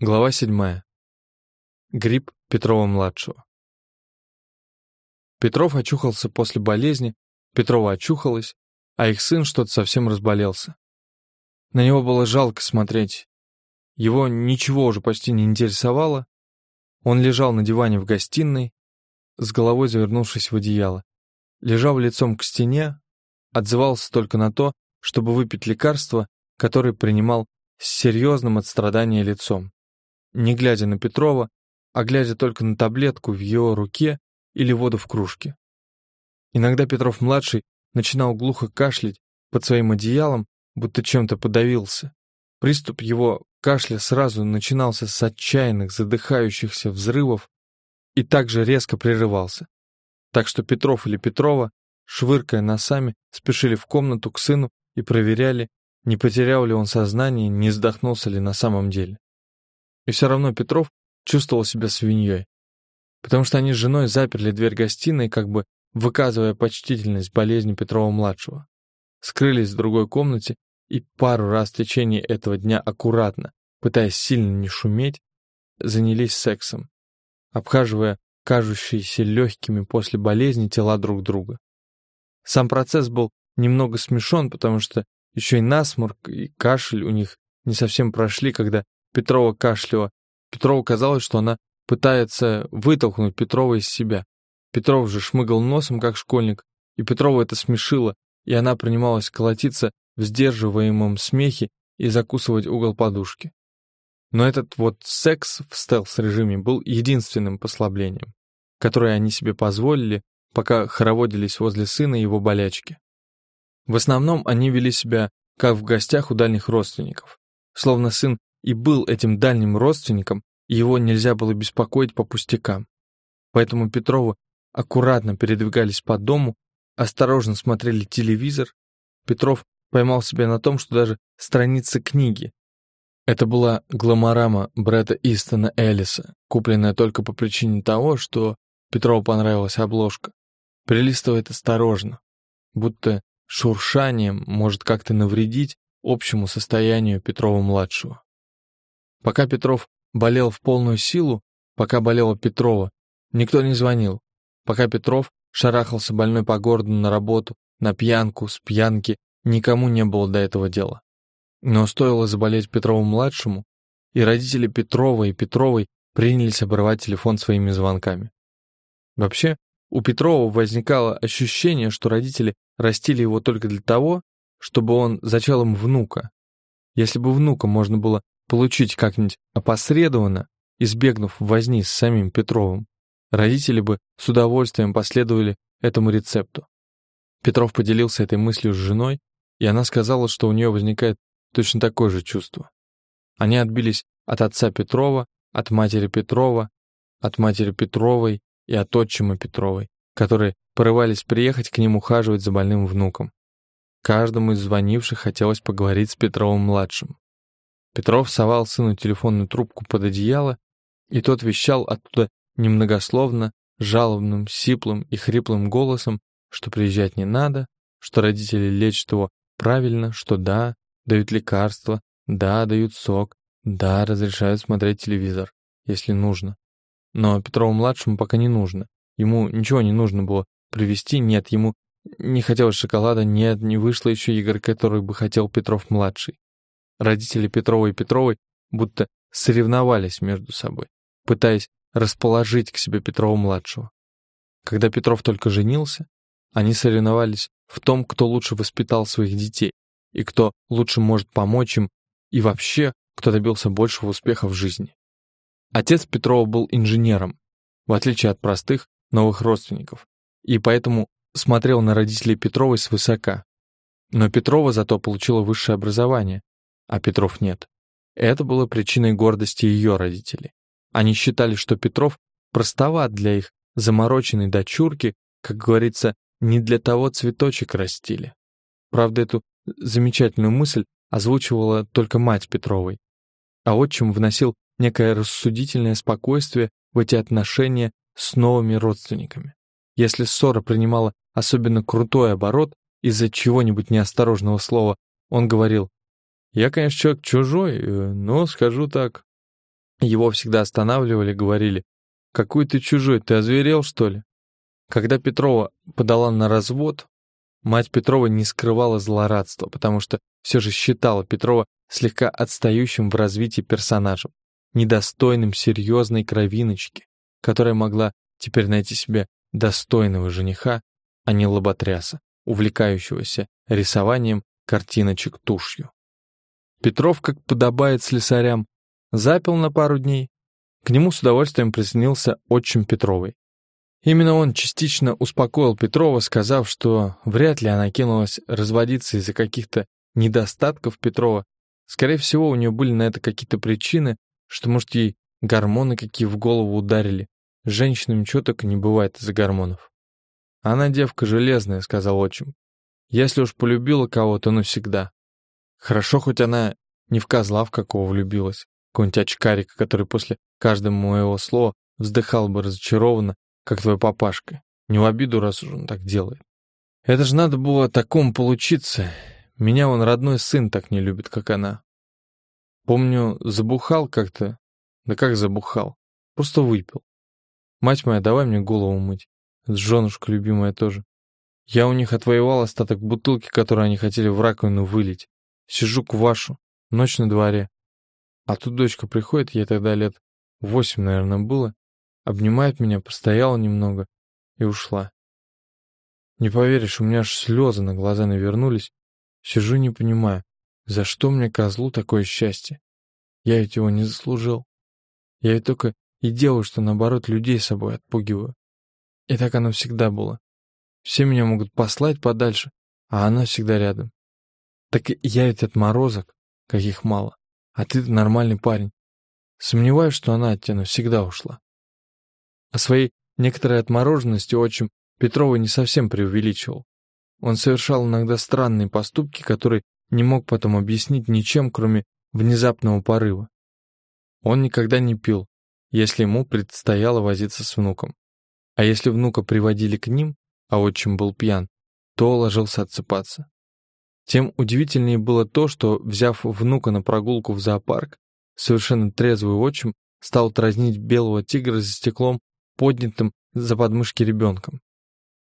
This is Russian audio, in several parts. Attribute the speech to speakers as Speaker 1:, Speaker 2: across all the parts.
Speaker 1: Глава 7. Грипп Петрова-младшего. Петров очухался после болезни, Петрова очухалась, а их сын что-то совсем разболелся. На него было жалко смотреть. Его ничего уже почти не интересовало. Он лежал на диване в гостиной, с головой завернувшись в одеяло. Лежал лицом к стене, отзывался только на то, чтобы выпить лекарство, которое принимал с серьезным от страдания лицом не глядя на Петрова, а глядя только на таблетку в его руке или воду в кружке. Иногда Петров-младший начинал глухо кашлять под своим одеялом, будто чем-то подавился. Приступ его кашля сразу начинался с отчаянных, задыхающихся взрывов и также резко прерывался. Так что Петров или Петрова, швыркая носами, спешили в комнату к сыну и проверяли, не потерял ли он сознание, не вздохнулся ли на самом деле. И все равно Петров чувствовал себя свиньей, потому что они с женой заперли дверь гостиной, как бы выказывая почтительность болезни Петрова-младшего. Скрылись в другой комнате и пару раз в течение этого дня аккуратно, пытаясь сильно не шуметь, занялись сексом, обхаживая кажущиеся легкими после болезни тела друг друга. Сам процесс был немного смешон, потому что еще и насморк, и кашель у них не совсем прошли, когда Петрова кашляла. Петрову казалось, что она пытается вытолкнуть Петрова из себя. Петров же шмыгал носом, как школьник, и Петрова это смешило, и она принималась колотиться в сдерживаемом смехе и закусывать угол подушки. Но этот вот секс в стелс-режиме был единственным послаблением, которое они себе позволили, пока хороводились возле сына и его болячки. В основном они вели себя, как в гостях у дальних родственников, словно сын и был этим дальним родственником, его нельзя было беспокоить по пустякам. Поэтому Петровы аккуратно передвигались по дому, осторожно смотрели телевизор. Петров поймал себя на том, что даже страница книги. Это была гламорама Брэда Истона Эллиса, купленная только по причине того, что Петрову понравилась обложка. Прилистывает осторожно, будто шуршанием может как-то навредить общему состоянию Петрова-младшего. Пока Петров болел в полную силу, пока болела Петрова, никто не звонил. Пока Петров шарахался больной по городу на работу, на пьянку, с пьянки, никому не было до этого дела. Но стоило заболеть Петрову-младшему, и родители Петрова и Петровой принялись обрывать телефон своими звонками. Вообще, у Петрова возникало ощущение, что родители растили его только для того, чтобы он зачал им внука. Если бы внука можно было получить как-нибудь опосредованно, избегнув возни с самим Петровым, родители бы с удовольствием последовали этому рецепту. Петров поделился этой мыслью с женой, и она сказала, что у нее возникает точно такое же чувство. Они отбились от отца Петрова, от матери Петрова, от матери Петровой и от отчима Петровой, которые порывались приехать к ним ухаживать за больным внуком. Каждому из звонивших хотелось поговорить с Петровым-младшим. Петров совал сыну телефонную трубку под одеяло, и тот вещал оттуда немногословно, жалобным, сиплым и хриплым голосом, что приезжать не надо, что родители лечат его правильно, что да, дают лекарства, да, дают сок, да, разрешают смотреть телевизор, если нужно. Но Петрову-младшему пока не нужно. Ему ничего не нужно было привезти, нет, ему не хотелось шоколада, нет, не вышло еще игр, который бы хотел Петров-младший. Родители Петрова и Петровой будто соревновались между собой, пытаясь расположить к себе Петрова-младшего. Когда Петров только женился, они соревновались в том, кто лучше воспитал своих детей и кто лучше может помочь им, и вообще, кто добился большего успеха в жизни. Отец Петрова был инженером, в отличие от простых новых родственников, и поэтому смотрел на родителей Петровой свысока. Но Петрова зато получила высшее образование, а Петров нет. Это было причиной гордости ее родителей. Они считали, что Петров простоват для их замороченной дочурки, как говорится, не для того цветочек растили. Правда, эту замечательную мысль озвучивала только мать Петровой, а отчим вносил некое рассудительное спокойствие в эти отношения с новыми родственниками. Если ссора принимала особенно крутой оборот из-за чего-нибудь неосторожного слова, он говорил я, конечно, человек чужой, э, но скажу так. Его всегда останавливали, говорили, «Какой ты чужой, ты озверел, что ли?» Когда Петрова подала на развод, мать Петрова не скрывала злорадства, потому что все же считала Петрова слегка отстающим в развитии персонажем, недостойным серьезной кровиночки, которая могла теперь найти себе достойного жениха, а не лоботряса, увлекающегося рисованием картиночек тушью. Петров, как подобает слесарям, запил на пару дней. К нему с удовольствием присоединился отчим Петровой. Именно он частично успокоил Петрова, сказав, что вряд ли она кинулась разводиться из-за каких-то недостатков Петрова. Скорее всего, у нее были на это какие-то причины, что, может, ей гормоны какие в голову ударили. С женщинами чего только не бывает из-за гормонов. «Она девка железная», — сказал отчим. «Если уж полюбила кого-то навсегда. Хорошо, хоть она не в козла в какого влюбилась, какого-нибудь очкарика, который после каждого моего слова вздыхал бы разочарованно, как твой папашка. Не в обиду, раз уж он так делает. Это же надо было такому получиться. Меня он родной сын так не любит, как она. Помню, забухал как-то. Да как забухал? Просто выпил. Мать моя, давай мне голову мыть. Женушка любимая тоже. Я у них отвоевал остаток бутылки, которую они хотели в раковину вылить. Сижу к вашу, ночь на дворе. А тут дочка приходит, ей тогда лет восемь, наверное, было, обнимает меня, постояла немного и ушла. Не поверишь, у меня аж слезы на глаза навернулись. Сижу не понимаю, за что мне, козлу, такое счастье? Я ведь его не заслужил. Я ведь только и делаю, что наоборот людей собой отпугиваю. И так оно всегда было. Все меня могут послать подальше, а она всегда рядом. Так я ведь отморозок, каких мало. А ты нормальный парень. Сомневаюсь, что она от тебя навсегда ушла. О своей некоторой отмороженности отчим Петрова не совсем преувеличивал. Он совершал иногда странные поступки, которые не мог потом объяснить ничем, кроме внезапного порыва. Он никогда не пил, если ему предстояло возиться с внуком. А если внука приводили к ним, а отчим был пьян, то ложился отсыпаться. Тем удивительнее было то, что, взяв внука на прогулку в зоопарк, совершенно трезвый отчим стал дразнить белого тигра за стеклом, поднятым за подмышки ребенком.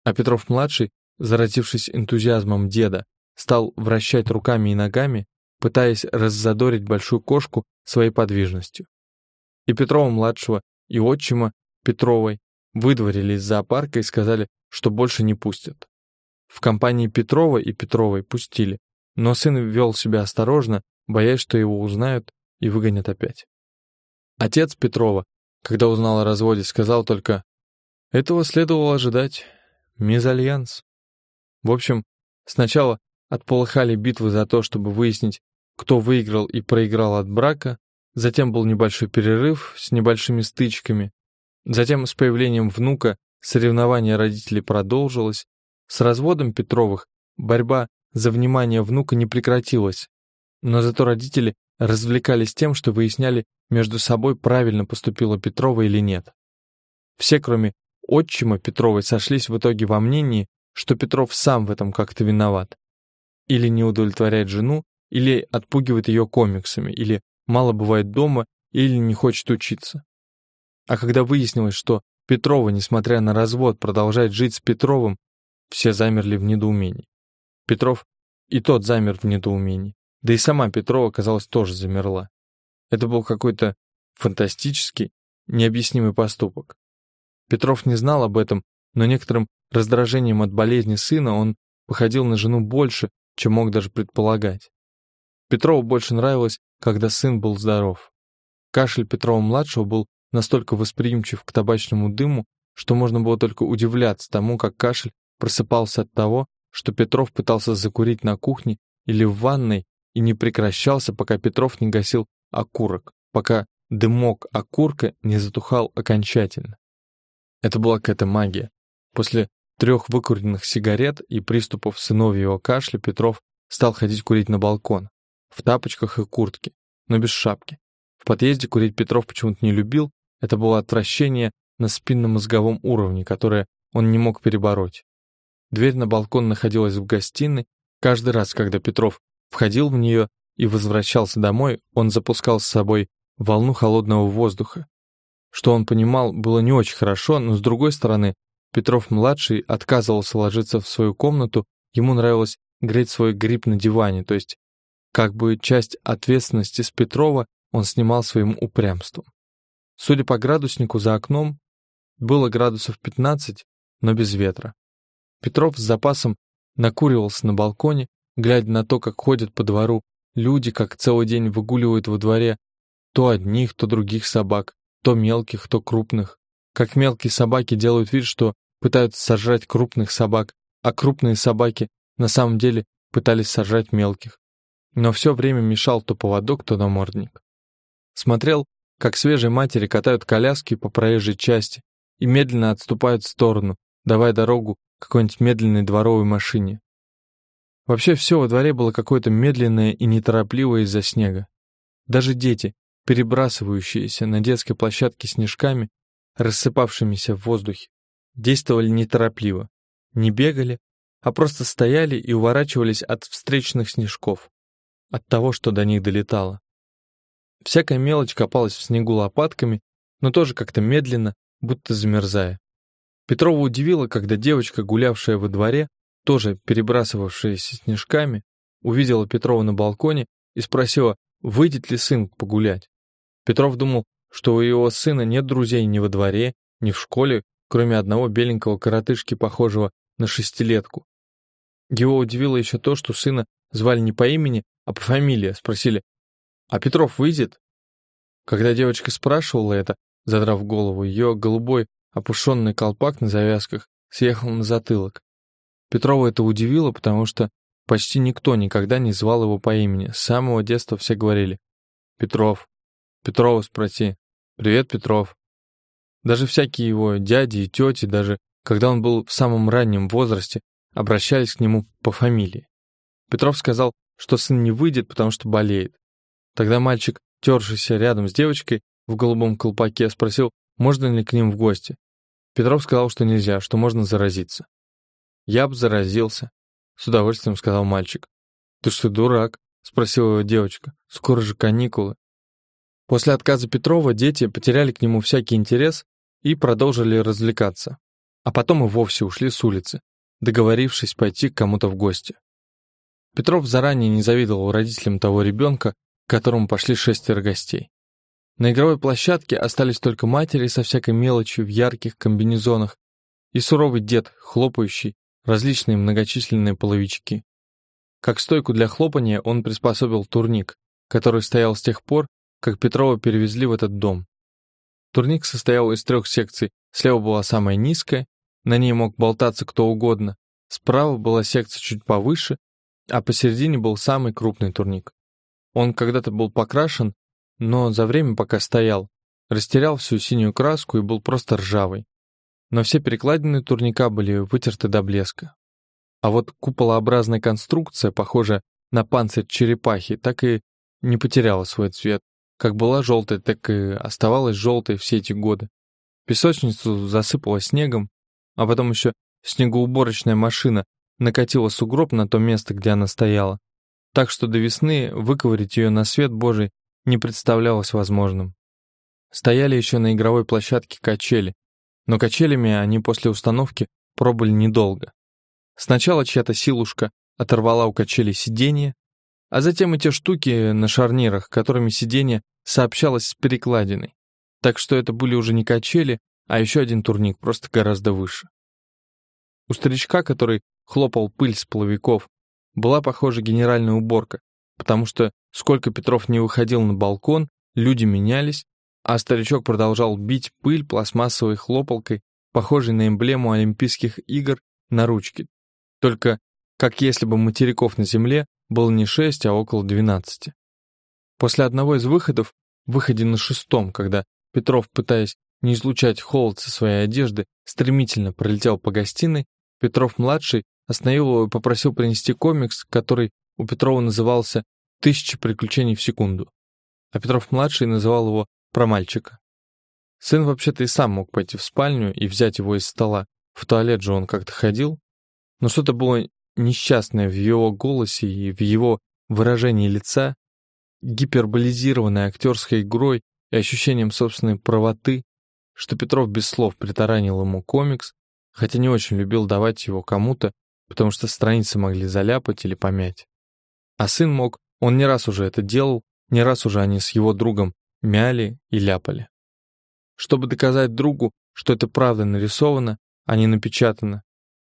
Speaker 1: А Петров-младший, заразившись энтузиазмом деда, стал вращать руками и ногами, пытаясь раззадорить большую кошку своей подвижностью. И Петрова-младшего, и отчима Петровой выдворили из зоопарка и сказали, что больше не пустят. В компании Петрова и Петровой пустили, но сын вел себя осторожно, боясь, что его узнают и выгонят опять. Отец Петрова, когда узнал о разводе, сказал только «Этого следовало ожидать. Мезальянс». В общем, сначала отполыхали битвы за то, чтобы выяснить, кто выиграл и проиграл от брака, затем был небольшой перерыв с небольшими стычками, затем с появлением внука соревнование родителей продолжилось, с разводом Петровых борьба за внимание внука не прекратилась, но зато родители развлекались тем, что выясняли между собой, правильно поступила Петрова или нет. Все, кроме отчима Петровой, сошлись в итоге во мнении, что Петров сам в этом как-то виноват. Или не удовлетворяет жену, или отпугивает ее комиксами, или мало бывает дома, или не хочет учиться. А когда выяснилось, что Петрова, несмотря на развод, продолжает жить с Петровым, все замерли в недоумении. Петров и тот замер в недоумении. Да и сама Петрова, казалось, тоже замерла. Это был какой-то фантастический, необъяснимый поступок. Петров не знал об этом, но некоторым раздражением от болезни сына он походил на жену больше, чем мог даже предполагать. Петрову больше нравилось, когда сын был здоров. Кашель Петрова-младшего был настолько восприимчив к табачному дыму, что можно было только удивляться тому, как кашель просыпался от того, что Петров пытался закурить на кухне или в ванной и не прекращался, пока Петров не гасил окурок, пока дымок окурка не затухал окончательно. Это была какая-то магия. После трех выкуренных сигарет и приступов сыновьего кашля Петров стал ходить курить на балкон, в тапочках и куртке, но без шапки. В подъезде курить Петров почему-то не любил, это было отвращение на спинномозговом уровне, которое он не мог перебороть. Дверь на балкон находилась в гостиной. Каждый раз, когда Петров входил в нее и возвращался домой, он запускал с собой волну холодного воздуха. Что он понимал, было не очень хорошо, но с другой стороны, Петров-младший отказывался ложиться в свою комнату, ему нравилось греть свой гриб на диване, то есть как бы часть ответственности с Петрова он снимал своим упрямством. Судя по градуснику за окном, было градусов 15, но без ветра. Петров с запасом накуривался на балконе, глядя на то, как ходят по двору люди, как целый день выгуливают во дворе то одних, то других собак, то мелких, то крупных. Как мелкие собаки делают вид, что пытаются сожрать крупных собак, а крупные собаки на самом деле пытались сожрать мелких. Но все время мешал то поводок, то намордник. Смотрел, как свежие матери катают коляски по проезжей части и медленно отступают в сторону, давая дорогу какой-нибудь медленной дворовой машине. Вообще все во дворе было какое-то медленное и неторопливое из-за снега. Даже дети, перебрасывающиеся на детской площадке снежками, рассыпавшимися в воздухе, действовали неторопливо, не бегали, а просто стояли и уворачивались от встречных снежков, от того, что до них долетало. Всякая мелочь копалась в снегу лопатками, но тоже как-то медленно, будто замерзая. Петрова удивило, когда девочка, гулявшая во дворе, тоже перебрасывавшаяся снежками, увидела Петрова на балконе и спросила, выйдет ли сын погулять. Петров думал, что у его сына нет друзей ни во дворе, ни в школе, кроме одного беленького коротышки, похожего на шестилетку. Его удивило еще то, что сына звали не по имени, а по фамилии, спросили, «А Петров выйдет?» Когда девочка спрашивала это, задрав голову, ее голубой опушенный колпак на завязках съехал на затылок. Петрова это удивило, потому что почти никто никогда не звал его по имени. С самого детства все говорили «Петров, Петрова спроси, привет, Петров». Даже всякие его дяди и тети, даже когда он был в самом раннем возрасте, обращались к нему по фамилии. Петров сказал, что сын не выйдет, потому что болеет. Тогда мальчик, тершийся рядом с девочкой в голубом колпаке, спросил, можно ли к ним в гости. Петров сказал, что нельзя, что можно заразиться. «Я б заразился», — с удовольствием сказал мальчик. «Ты что, дурак?» — спросила его девочка. «Скоро же каникулы». После отказа Петрова дети потеряли к нему всякий интерес и продолжили развлекаться. А потом и вовсе ушли с улицы, договорившись пойти к кому-то в гости. Петров заранее не завидовал родителям того ребенка, к которому пошли шестеро гостей. На игровой площадке остались только матери со всякой мелочью в ярких комбинезонах и суровый дед, хлопающий различные многочисленные половички. Как стойку для хлопания он приспособил турник, который стоял с тех пор, как Петрова перевезли в этот дом. Турник состоял из трех секций. Слева была самая низкая, на ней мог болтаться кто угодно. Справа была секция чуть повыше, а посередине был самый крупный турник. Он когда-то был покрашен, но за время, пока стоял, растерял всю синюю краску и был просто ржавый. Но все перекладины турника были вытерты до блеска. А вот куполообразная конструкция, похожая на панцирь черепахи, так и не потеряла свой цвет. Как была желтая, так и оставалась желтой все эти годы. Песочницу засыпало снегом, а потом еще снегоуборочная машина накатила сугроб на то место, где она стояла, так что до весны выковырить ее на свет Божий не представлялось возможным. Стояли еще на игровой площадке качели, но качелями они после установки пробыли недолго. Сначала чья-то силушка оторвала у качели сиденье, а затем и те штуки на шарнирах, которыми сиденье сообщалось с перекладиной. Так что это были уже не качели, а еще один турник, просто гораздо выше. У старичка, который хлопал пыль с половиков, была, похоже, генеральная уборка, потому что сколько Петров не выходил на балкон, люди менялись, а старичок продолжал бить пыль пластмассовой хлопалкой, похожей на эмблему Олимпийских игр, на ручке. Только как если бы материков на земле было не шесть, а около двенадцати. После одного из выходов, выходе на шестом, когда Петров, пытаясь не излучать холод со своей одежды, стремительно пролетел по гостиной, Петров-младший остановил его и попросил принести комикс, который у Петрова назывался «Тысяча приключений в секунду», а Петров-младший называл его «Про мальчика». Сын вообще-то и сам мог пойти в спальню и взять его из стола, в туалет же он как-то ходил, но что-то было несчастное в его голосе и в его выражении лица, гиперболизированной актерской игрой и ощущением собственной правоты, что Петров без слов притаранил ему комикс, хотя не очень любил давать его кому-то, потому что страницы могли заляпать или помять. А сын мог, он не раз уже это делал, не раз уже они с его другом мяли и ляпали. Чтобы доказать другу, что это правда нарисовано, а не напечатано,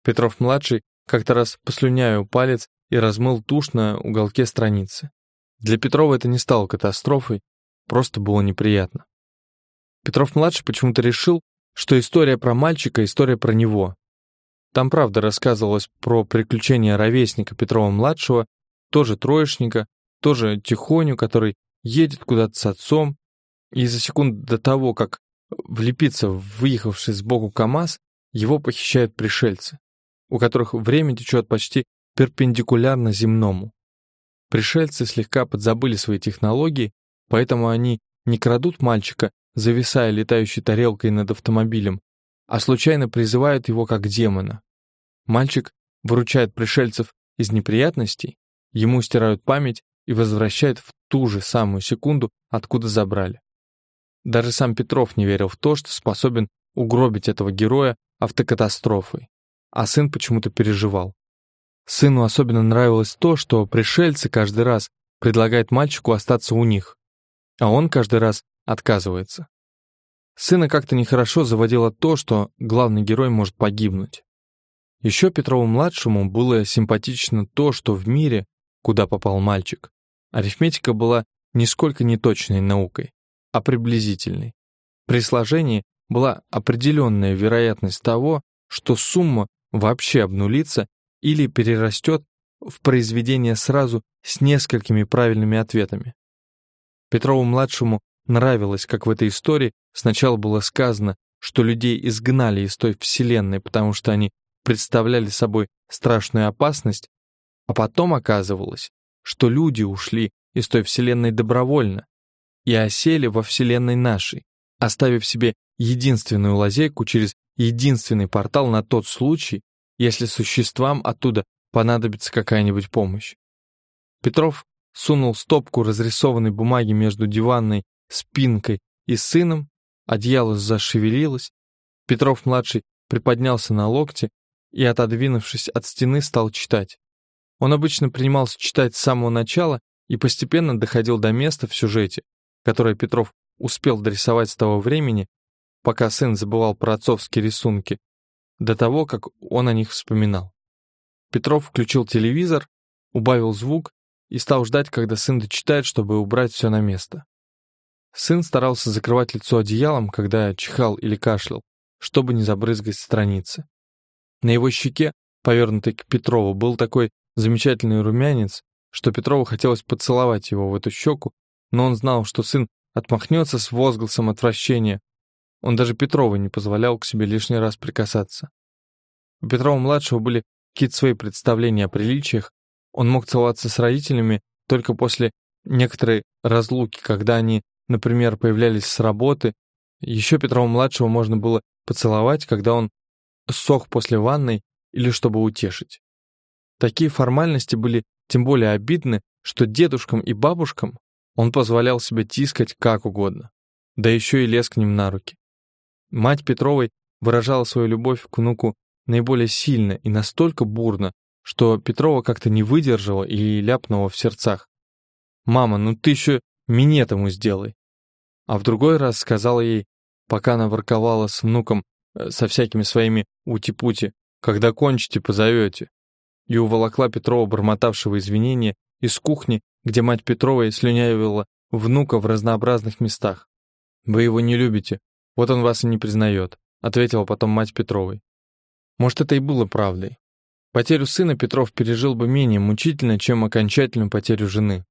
Speaker 1: Петров-младший как-то раз послюняю палец и размыл тушь на уголке страницы. Для Петрова это не стало катастрофой, просто было неприятно. Петров-младший почему-то решил, что история про мальчика — история про него. Там, правда, рассказывалось про приключения ровесника Петрова-младшего, тоже троечника, тоже тихоню, который едет куда-то с отцом, и за секунду до того, как влепиться в выехавший сбоку КамАЗ, его похищают пришельцы, у которых время течет почти перпендикулярно земному. Пришельцы слегка подзабыли свои технологии, поэтому они не крадут мальчика, зависая летающей тарелкой над автомобилем, а случайно призывают его как демона. Мальчик выручает пришельцев из неприятностей, ему стирают память и возвращают в ту же самую секунду, откуда забрали. Даже сам Петров не верил в то, что способен угробить этого героя автокатастрофой, а сын почему-то переживал. Сыну особенно нравилось то, что пришельцы каждый раз предлагают мальчику остаться у них, а он каждый раз отказывается. Сына как-то нехорошо заводило то, что главный герой может погибнуть. Еще Петрову-младшему было симпатично то, что в мире, куда попал мальчик, арифметика была нисколько не точной наукой, а приблизительной. При сложении была определенная вероятность того, что сумма вообще обнулится или перерастет в произведение сразу с несколькими правильными ответами. Петрову-младшему нравилось, как в этой истории сначала было сказано, что людей изгнали из той вселенной, потому что они представляли собой страшную опасность, а потом оказывалось, что люди ушли из той вселенной добровольно и осели во вселенной нашей, оставив себе единственную лазейку через единственный портал на тот случай, если существам оттуда понадобится какая-нибудь помощь. Петров сунул стопку разрисованной бумаги между диванной спинкой и сыном, одеяло зашевелилось, Петров-младший приподнялся на локте и, отодвинувшись от стены, стал читать. Он обычно принимался читать с самого начала и постепенно доходил до места в сюжете, которое Петров успел дорисовать с того времени, пока сын забывал про отцовские рисунки, до того, как он о них вспоминал. Петров включил телевизор, убавил звук и стал ждать, когда сын дочитает, чтобы убрать все на место. Сын старался закрывать лицо одеялом, когда чихал или кашлял, чтобы не забрызгать страницы. На его щеке, повернутой к Петрову, был такой замечательный румянец, что Петрову хотелось поцеловать его в эту щеку, но он знал, что сын отмахнется с возгласом отвращения. Он даже Петрову не позволял к себе лишний раз прикасаться. У Петрова-младшего были какие-то свои представления о приличиях, он мог целоваться с родителями только после некоторой разлуки, когда они, например, появлялись с работы. Еще Петрова-младшего можно было поцеловать, когда он сох после ванной или чтобы утешить. Такие формальности были тем более обидны, что дедушкам и бабушкам он позволял себе тискать как угодно, да еще и лез к ним на руки. Мать Петровой выражала свою любовь к внуку наиболее сильно и настолько бурно, что Петрова как-то не выдержала и ляпнула в сердцах. «Мама, ну ты еще минет ему сделай!» А в другой раз сказала ей, пока она ворковала с внуком э, со всякими своими ути-пути, «Когда кончите, позовете!» И уволокла Петрова, бормотавшего извинения, из кухни, где мать Петровой слюнявила внука в разнообразных местах. «Вы его не любите, вот он вас и не признает», ответила потом мать Петровой. Может, это и было правдой. Потерю сына Петров пережил бы менее мучительно, чем окончательную потерю жены.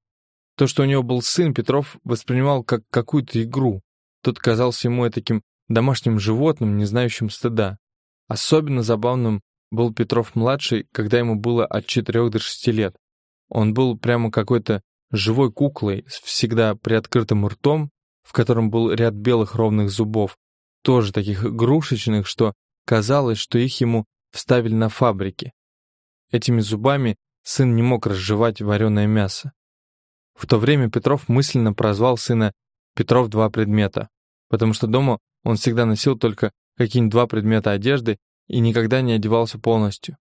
Speaker 1: То, что у него был сын, Петров воспринимал как какую-то игру. Тот казался ему таким домашним животным, не знающим стыда. Особенно забавным был Петров-младший, когда ему было от 4 до 6 лет. Он был прямо какой-то живой куклой с всегда приоткрытым ртом, в котором был ряд белых ровных зубов, тоже таких игрушечных, что Казалось, что их ему вставили на фабрике. Этими зубами сын не мог разжевать вареное мясо. В то время Петров мысленно прозвал сына Петров два предмета, потому что дома он всегда носил только какие-нибудь два предмета одежды и никогда не одевался полностью.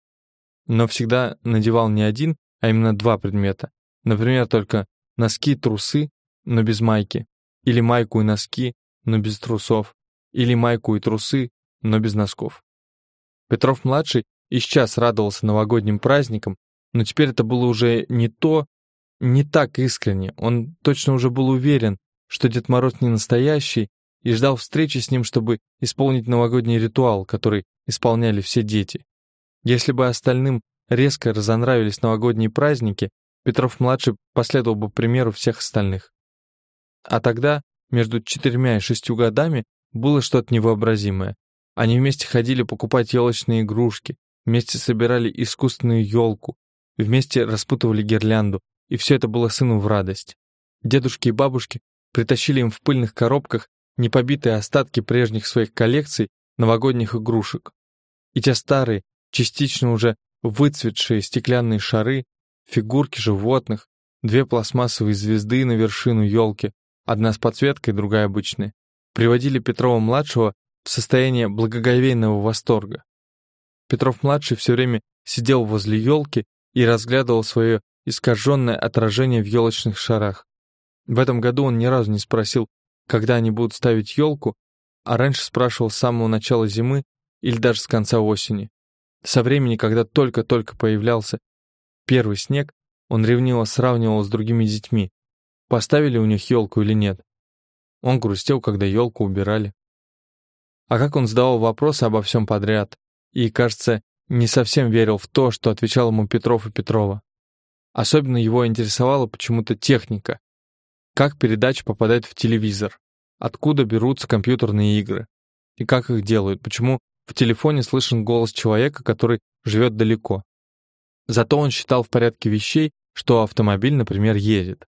Speaker 1: Но всегда надевал не один, а именно два предмета. Например, только носки трусы, но без майки, или майку и носки, но без трусов, или майку и трусы, но без носков. Петров-младший и сейчас радовался новогодним праздникам, но теперь это было уже не то, не так искренне. Он точно уже был уверен, что Дед Мороз не настоящий, и ждал встречи с ним, чтобы исполнить новогодний ритуал, который исполняли все дети. Если бы остальным резко разонравились новогодние праздники, Петров-младший последовал бы примеру всех остальных. А тогда, между четырьмя и шестью годами, было что-то невообразимое. Они вместе ходили покупать елочные игрушки, вместе собирали искусственную елку, вместе распутывали гирлянду, и все это было сыну в радость. Дедушки и бабушки притащили им в пыльных коробках непобитые остатки прежних своих коллекций новогодних игрушек. И те старые, частично уже выцветшие стеклянные шары, фигурки животных, две пластмассовые звезды на вершину елки, одна с подсветкой, другая обычная, приводили Петрова-младшего в состояние благоговейного восторга. Петров-младший все время сидел возле елки и разглядывал свое искаженное отражение в елочных шарах. В этом году он ни разу не спросил, когда они будут ставить елку, а раньше спрашивал с самого начала зимы или даже с конца осени. Со времени, когда только-только появлялся первый снег, он ревниво сравнивал с другими детьми, поставили у них елку или нет. Он грустил, когда елку убирали. А как он задавал вопросы обо всем подряд, и, кажется, не совсем верил в то, что отвечал ему Петров и Петрова. Особенно его интересовала почему-то техника, как передача попадает в телевизор, откуда берутся компьютерные игры и как их делают, почему в телефоне слышен голос человека, который живет далеко. Зато он считал в порядке вещей, что автомобиль, например, едет.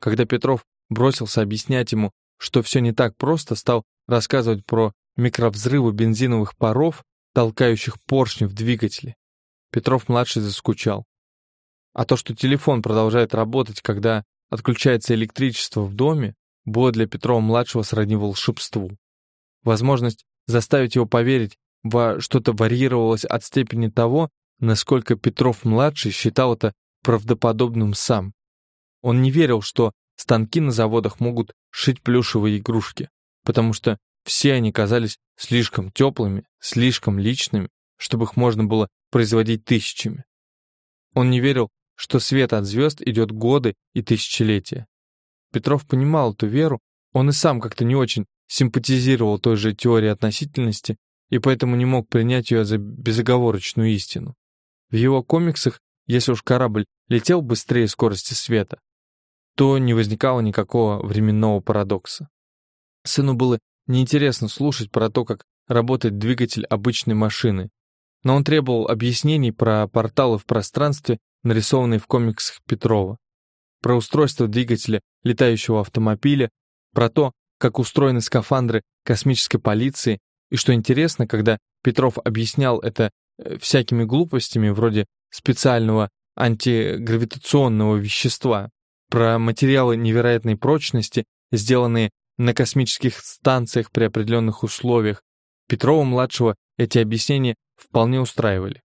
Speaker 1: Когда Петров бросился объяснять ему, что все не так просто, стал рассказывать про микровзрывы бензиновых паров, толкающих поршни в двигателе. Петров-младший заскучал. А то, что телефон продолжает работать, когда отключается электричество в доме, было для Петрова-младшего сродни волшебству. Возможность заставить его поверить во что-то варьировалась от степени того, насколько Петров-младший считал это правдоподобным сам. Он не верил, что станки на заводах могут шить плюшевые игрушки, потому что все они казались слишком теплыми, слишком личными, чтобы их можно было производить тысячами. Он не верил, что свет от звезд идет годы и тысячелетия. Петров понимал эту веру, он и сам как-то не очень симпатизировал той же теории относительности и поэтому не мог принять ее за безоговорочную истину. В его комиксах, если уж корабль летел быстрее скорости света, то не возникало никакого временного парадокса. Сыну было неинтересно слушать про то, как работает двигатель обычной машины, но он требовал объяснений про порталы в пространстве нарисованный в комиксах Петрова, про устройство двигателя летающего автомобиля, про то, как устроены скафандры космической полиции, и что интересно, когда Петров объяснял это э, всякими глупостями вроде специального антигравитационного вещества, про материалы невероятной прочности, сделанные на космических станциях при определенных условиях, Петрова-младшего эти объяснения вполне устраивали.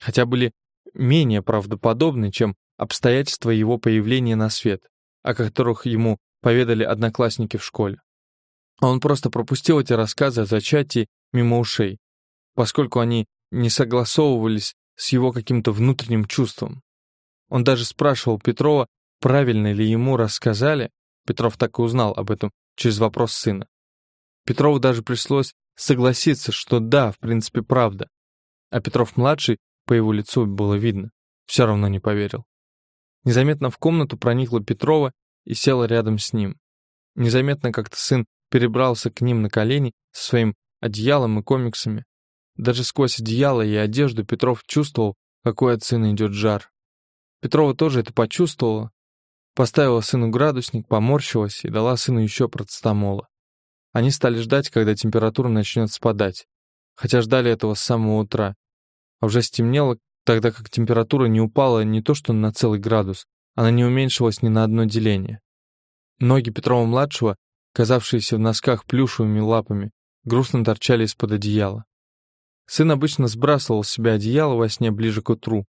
Speaker 1: Хотя были менее правдоподобны, чем обстоятельства его появления на свет, о которых ему поведали одноклассники в школе. Он просто пропустил эти рассказы о зачатии мимо ушей, поскольку они не согласовывались с его каким-то внутренним чувством. Он даже спрашивал Петрова, правильно ли ему рассказали, Петров так и узнал об этом через вопрос сына. Петрову даже пришлось согласиться, что да, в принципе, правда. А Петров-младший по его лицу было видно. Все равно не поверил. Незаметно в комнату проникла Петрова и села рядом с ним. Незаметно как-то сын перебрался к ним на колени со своим одеялом и комиксами. Даже сквозь одеяло и одежду Петров чувствовал, какой от сына идет жар. Петрова тоже это почувствовала. Поставила сыну градусник, поморщилась и дала сыну еще процетамола. Они стали ждать, когда температура начнет спадать. Хотя ждали этого с самого утра. А уже стемнело, тогда как температура не упала не то что на целый градус, она не уменьшилась ни на одно деление. Ноги Петрова-младшего, казавшиеся в носках плюшевыми лапами, грустно торчали из-под одеяла. Сын обычно сбрасывал с себя одеяло во сне ближе к утру,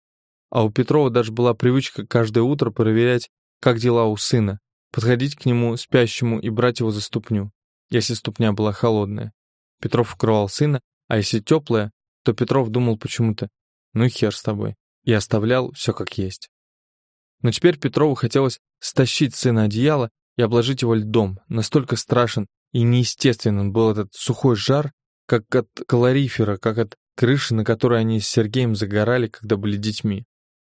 Speaker 1: а у Петрова даже была привычка каждое утро проверять, как дела у сына, подходить к нему спящему и брать его за ступню, если ступня была холодная. Петров укрывал сына, а если теплая, то Петров думал почему-то «ну хер с тобой» и оставлял все как есть. Но теперь Петрову хотелось стащить сына одеяло и обложить его льдом, настолько страшен и неестественен был этот сухой жар, как от калорифера, как от крыши, на которой они с Сергеем загорали, когда были детьми.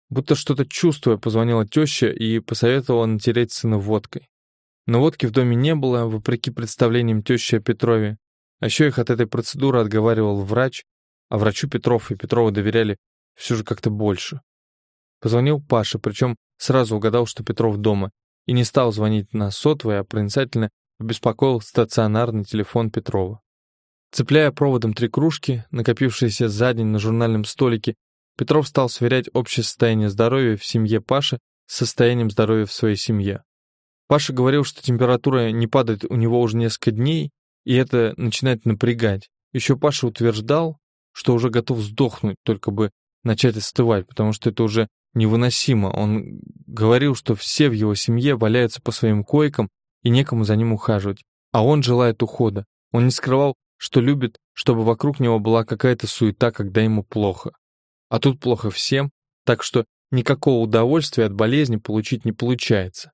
Speaker 1: Будто что-то чувствуя, позвонила теща и посоветовала натереть сына водкой. Но водки в доме не было, вопреки представлениям тещи о Петрове. А еще их от этой процедуры отговаривал врач, а врачу Петров и Петрова доверяли все же как-то больше. Позвонил Паша, причем сразу угадал, что Петров дома, и не стал звонить на сотовый, а проницательно обеспокоил стационарный телефон Петрова. Цепляя проводом три кружки, накопившиеся за день на журнальном столике, Петров стал сверять общее состояние здоровья в семье Паши с состоянием здоровья в своей семье. Паша говорил, что температура не падает у него уже несколько дней, и это начинает напрягать. Еще Паша утверждал, что уже готов сдохнуть, только бы начать остывать, потому что это уже невыносимо. Он говорил, что все в его семье валяются по своим койкам и некому за ним ухаживать, а он желает ухода. Он не скрывал, что любит, чтобы вокруг него была какая-то суета, когда ему плохо. А тут плохо всем, так что никакого удовольствия от болезни получить не получается.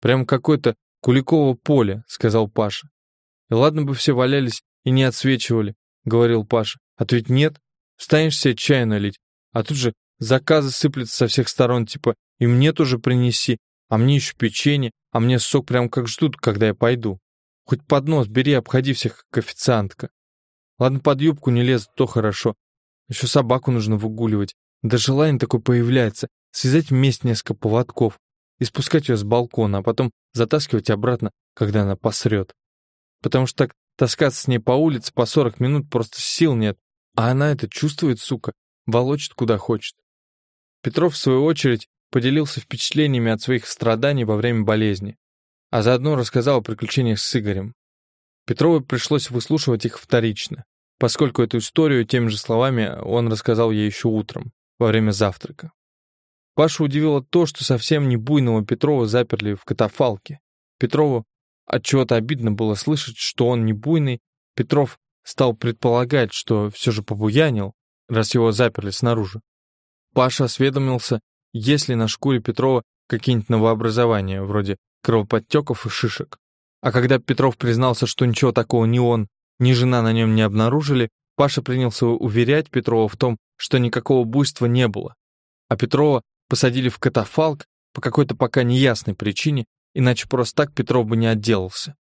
Speaker 1: Прям какое-то куликово поле, сказал Паша. И ладно бы все валялись и не отсвечивали, говорил Паша. А то ведь нет, встанешь себе чай налить, а тут же заказы сыплются со всех сторон, типа и мне тоже принеси, а мне еще печенье, а мне сок прям как ждут, когда я пойду. Хоть поднос бери, обходи всех как официантка. Ладно, под юбку не лезут, то хорошо. Еще собаку нужно выгуливать. Да желание такое появляется. Связать вместе несколько поводков и спускать ее с балкона, а потом затаскивать обратно, когда она посрет. Потому что так таскаться с ней по улице по 40 минут просто сил нет. А она это чувствует, сука, волочит куда хочет. Петров, в свою очередь, поделился впечатлениями от своих страданий во время болезни, а заодно рассказал о приключениях с Игорем. Петрову пришлось выслушивать их вторично, поскольку эту историю теми же словами он рассказал ей еще утром, во время завтрака. Пашу удивило то, что совсем не буйного Петрова заперли в катафалке. Петрову отчего-то обидно было слышать, что он не буйный. Петров стал предполагать, что все же побуянил, раз его заперли снаружи. Паша осведомился, есть ли на шкуре Петрова какие-нибудь новообразования, вроде кровоподтеков и шишек. А когда Петров признался, что ничего такого ни он, ни жена на нем не обнаружили, Паша принялся уверять Петрова в том, что никакого буйства не было. А Петрова посадили в катафалк по какой-то пока неясной причине, иначе просто так Петров бы не отделался.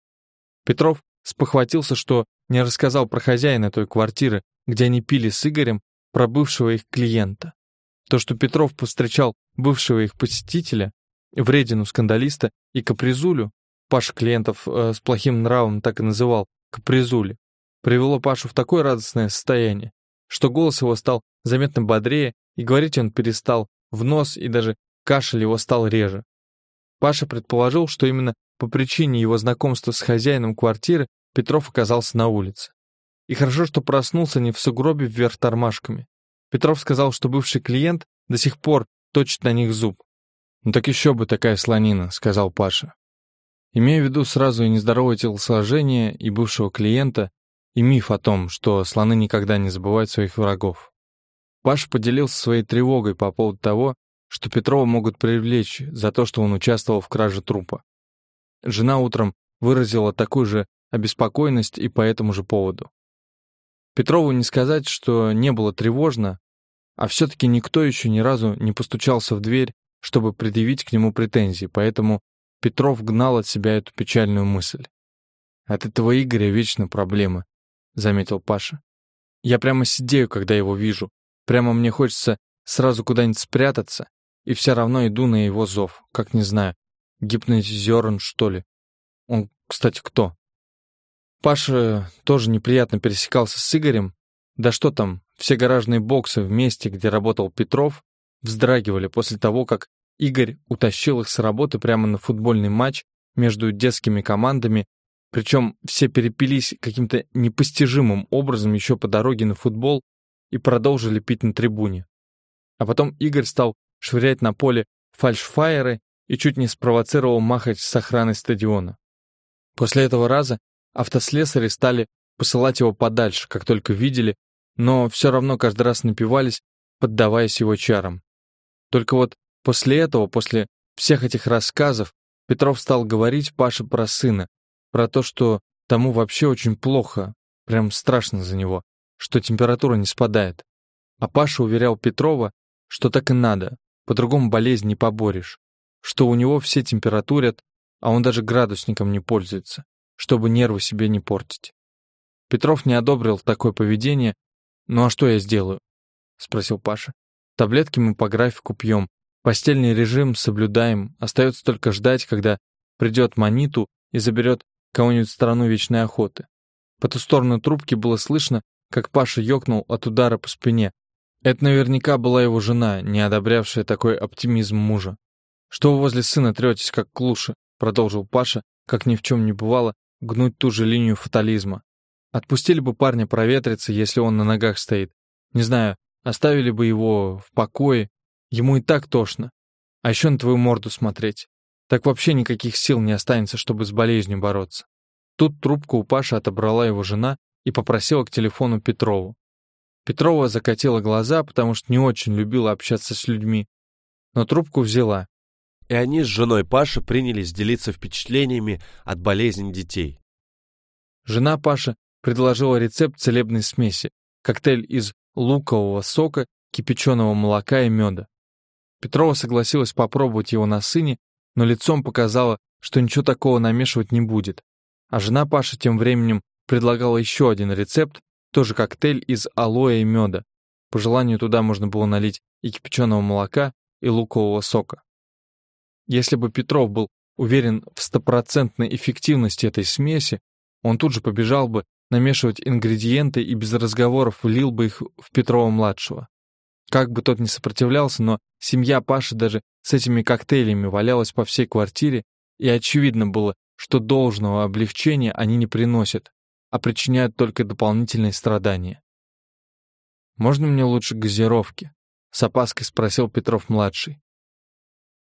Speaker 1: Петров спохватился, что не рассказал про хозяина той квартиры, где они пили с Игорем, про бывшего их клиента. То, что Петров повстречал бывшего их посетителя, вредину скандалиста и капризулю, Паша клиентов э, с плохим нравом так и называл капризули, привело Пашу в такое радостное состояние, что голос его стал заметно бодрее, и говорить он перестал в нос, и даже кашель его стал реже. Паша предположил, что именно по причине его знакомства с хозяином квартиры Петров оказался на улице. И хорошо, что проснулся не в сугробе вверх тормашками. Петров сказал, что бывший клиент до сих пор точит на них зуб. «Ну так еще бы такая слонина», — сказал Паша. Имея в виду сразу и нездоровое телосложение, и бывшего клиента, и миф о том, что слоны никогда не забывают своих врагов. Паша поделился своей тревогой по поводу того, что Петрова могут привлечь за то, что он участвовал в краже трупа. Жена утром выразила такую же обеспокоенность и по этому же поводу. Петрову не сказать, что не было тревожно, а все-таки никто еще ни разу не постучался в дверь, чтобы предъявить к нему претензии, поэтому Петров гнал от себя эту печальную мысль. «От этого Игоря вечно проблемы», — заметил Паша. «Я прямо сидею, когда его вижу. Прямо мне хочется сразу куда-нибудь спрятаться, и все равно иду на его зов, как не знаю, гипнотизер он, что ли. Он, кстати, кто?» Паша тоже неприятно пересекался с Игорем. Да что там, все гаражные боксы в месте, где работал Петров, вздрагивали после того, как Игорь утащил их с работы прямо на футбольный матч между детскими командами, причем все перепились каким-то непостижимым образом еще по дороге на футбол и продолжили пить на трибуне. А потом Игорь стал швырять на поле фальшфайеры и чуть не спровоцировал махать с охраной стадиона. После этого раза автослесари стали посылать его подальше, как только видели, но все равно каждый раз напивались, поддаваясь его чарам. Только вот после этого, после всех этих рассказов, Петров стал говорить Паше про сына, про то, что тому вообще очень плохо, прям страшно за него, что температура не спадает. А Паша уверял Петрова, что так и надо, по-другому болезнь не поборешь, что у него все температурят, а он даже градусником не пользуется, чтобы нервы себе не портить. Петров не одобрил такое поведение. «Ну а что я сделаю?» — спросил Паша. «Таблетки мы по графику пьем, постельный режим соблюдаем, остается только ждать, когда придет Маниту и заберет кого-нибудь в страну вечной охоты». По ту сторону трубки было слышно, как Паша ёкнул от удара по спине. Это наверняка была его жена, не одобрявшая такой оптимизм мужа. «Что вы возле сына третесь, как клуши?» — продолжил Паша, как ни в чем не бывало, гнуть ту же линию фатализма. Отпустили бы парня проветриться, если он на ногах стоит. Не знаю, оставили бы его в покое. Ему и так тошно. А еще на твою морду смотреть. Так вообще никаких сил не останется, чтобы с болезнью бороться. Тут трубку у Паши отобрала его жена и попросила к телефону Петрову. Петрова закатила глаза, потому что не очень любила общаться с людьми, но трубку взяла.
Speaker 2: И они с женой Паши принялись делиться впечатлениями от болезни детей.
Speaker 1: Жена Паши предложила рецепт целебной смеси, коктейль из лукового сока, кипяченого молока и меда. Петрова согласилась попробовать его на сыне, но лицом показала, что ничего такого намешивать не будет. А жена Паши тем временем предлагала еще один рецепт, тоже коктейль из алоэ и меда. По желанию туда можно было налить и кипяченого молока, и лукового сока. Если бы Петров был уверен в стопроцентной эффективности этой смеси, он тут же побежал бы намешивать ингредиенты и без разговоров влил бы их в Петрова-младшего. Как бы тот ни сопротивлялся, но семья Паши даже с этими коктейлями валялась по всей квартире, и очевидно было, что должного облегчения они не приносят, а причиняют только дополнительные страдания. «Можно мне лучше газировки?» — с опаской спросил Петров-младший.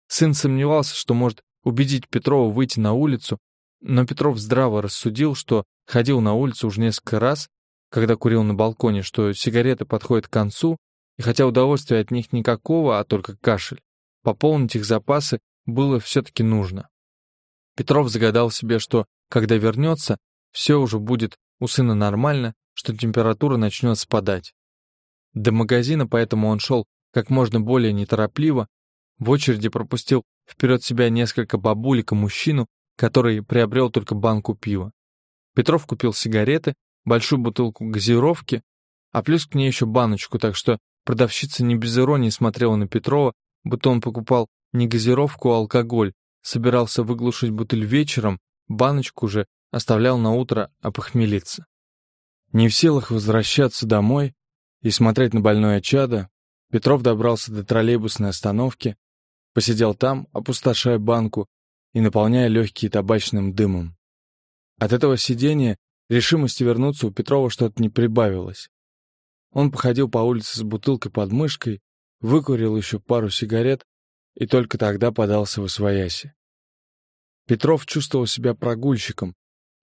Speaker 1: Сын сомневался, что может убедить Петрова выйти на улицу, но Петров здраво рассудил, что ходил на улицу уже несколько раз, когда курил на балконе, что сигареты подходят к концу, и хотя удовольствия от них никакого, а только кашель, пополнить их запасы было все-таки нужно. Петров загадал себе, что, когда вернется, все уже будет у сына нормально, что температура начнет спадать. До магазина поэтому он шел как можно более неторопливо, в очереди пропустил вперед себя несколько бабулек и мужчину, который приобрел только банку пива. Петров купил сигареты, большую бутылку газировки, а плюс к ней еще баночку, так что продавщица не без иронии смотрела на Петрова, будто он покупал не газировку, а алкоголь, собирался выглушить бутыль вечером, баночку же оставлял на утро опохмелиться. Не в силах возвращаться домой и смотреть на больное чадо, Петров добрался до троллейбусной остановки, посидел там, опустошая банку, и наполняя легкие табачным дымом. От этого сидения решимости вернуться у Петрова что-то не прибавилось. Он походил по улице с бутылкой под мышкой, выкурил еще пару сигарет и только тогда подался в освояси. Петров чувствовал себя прогульщиком.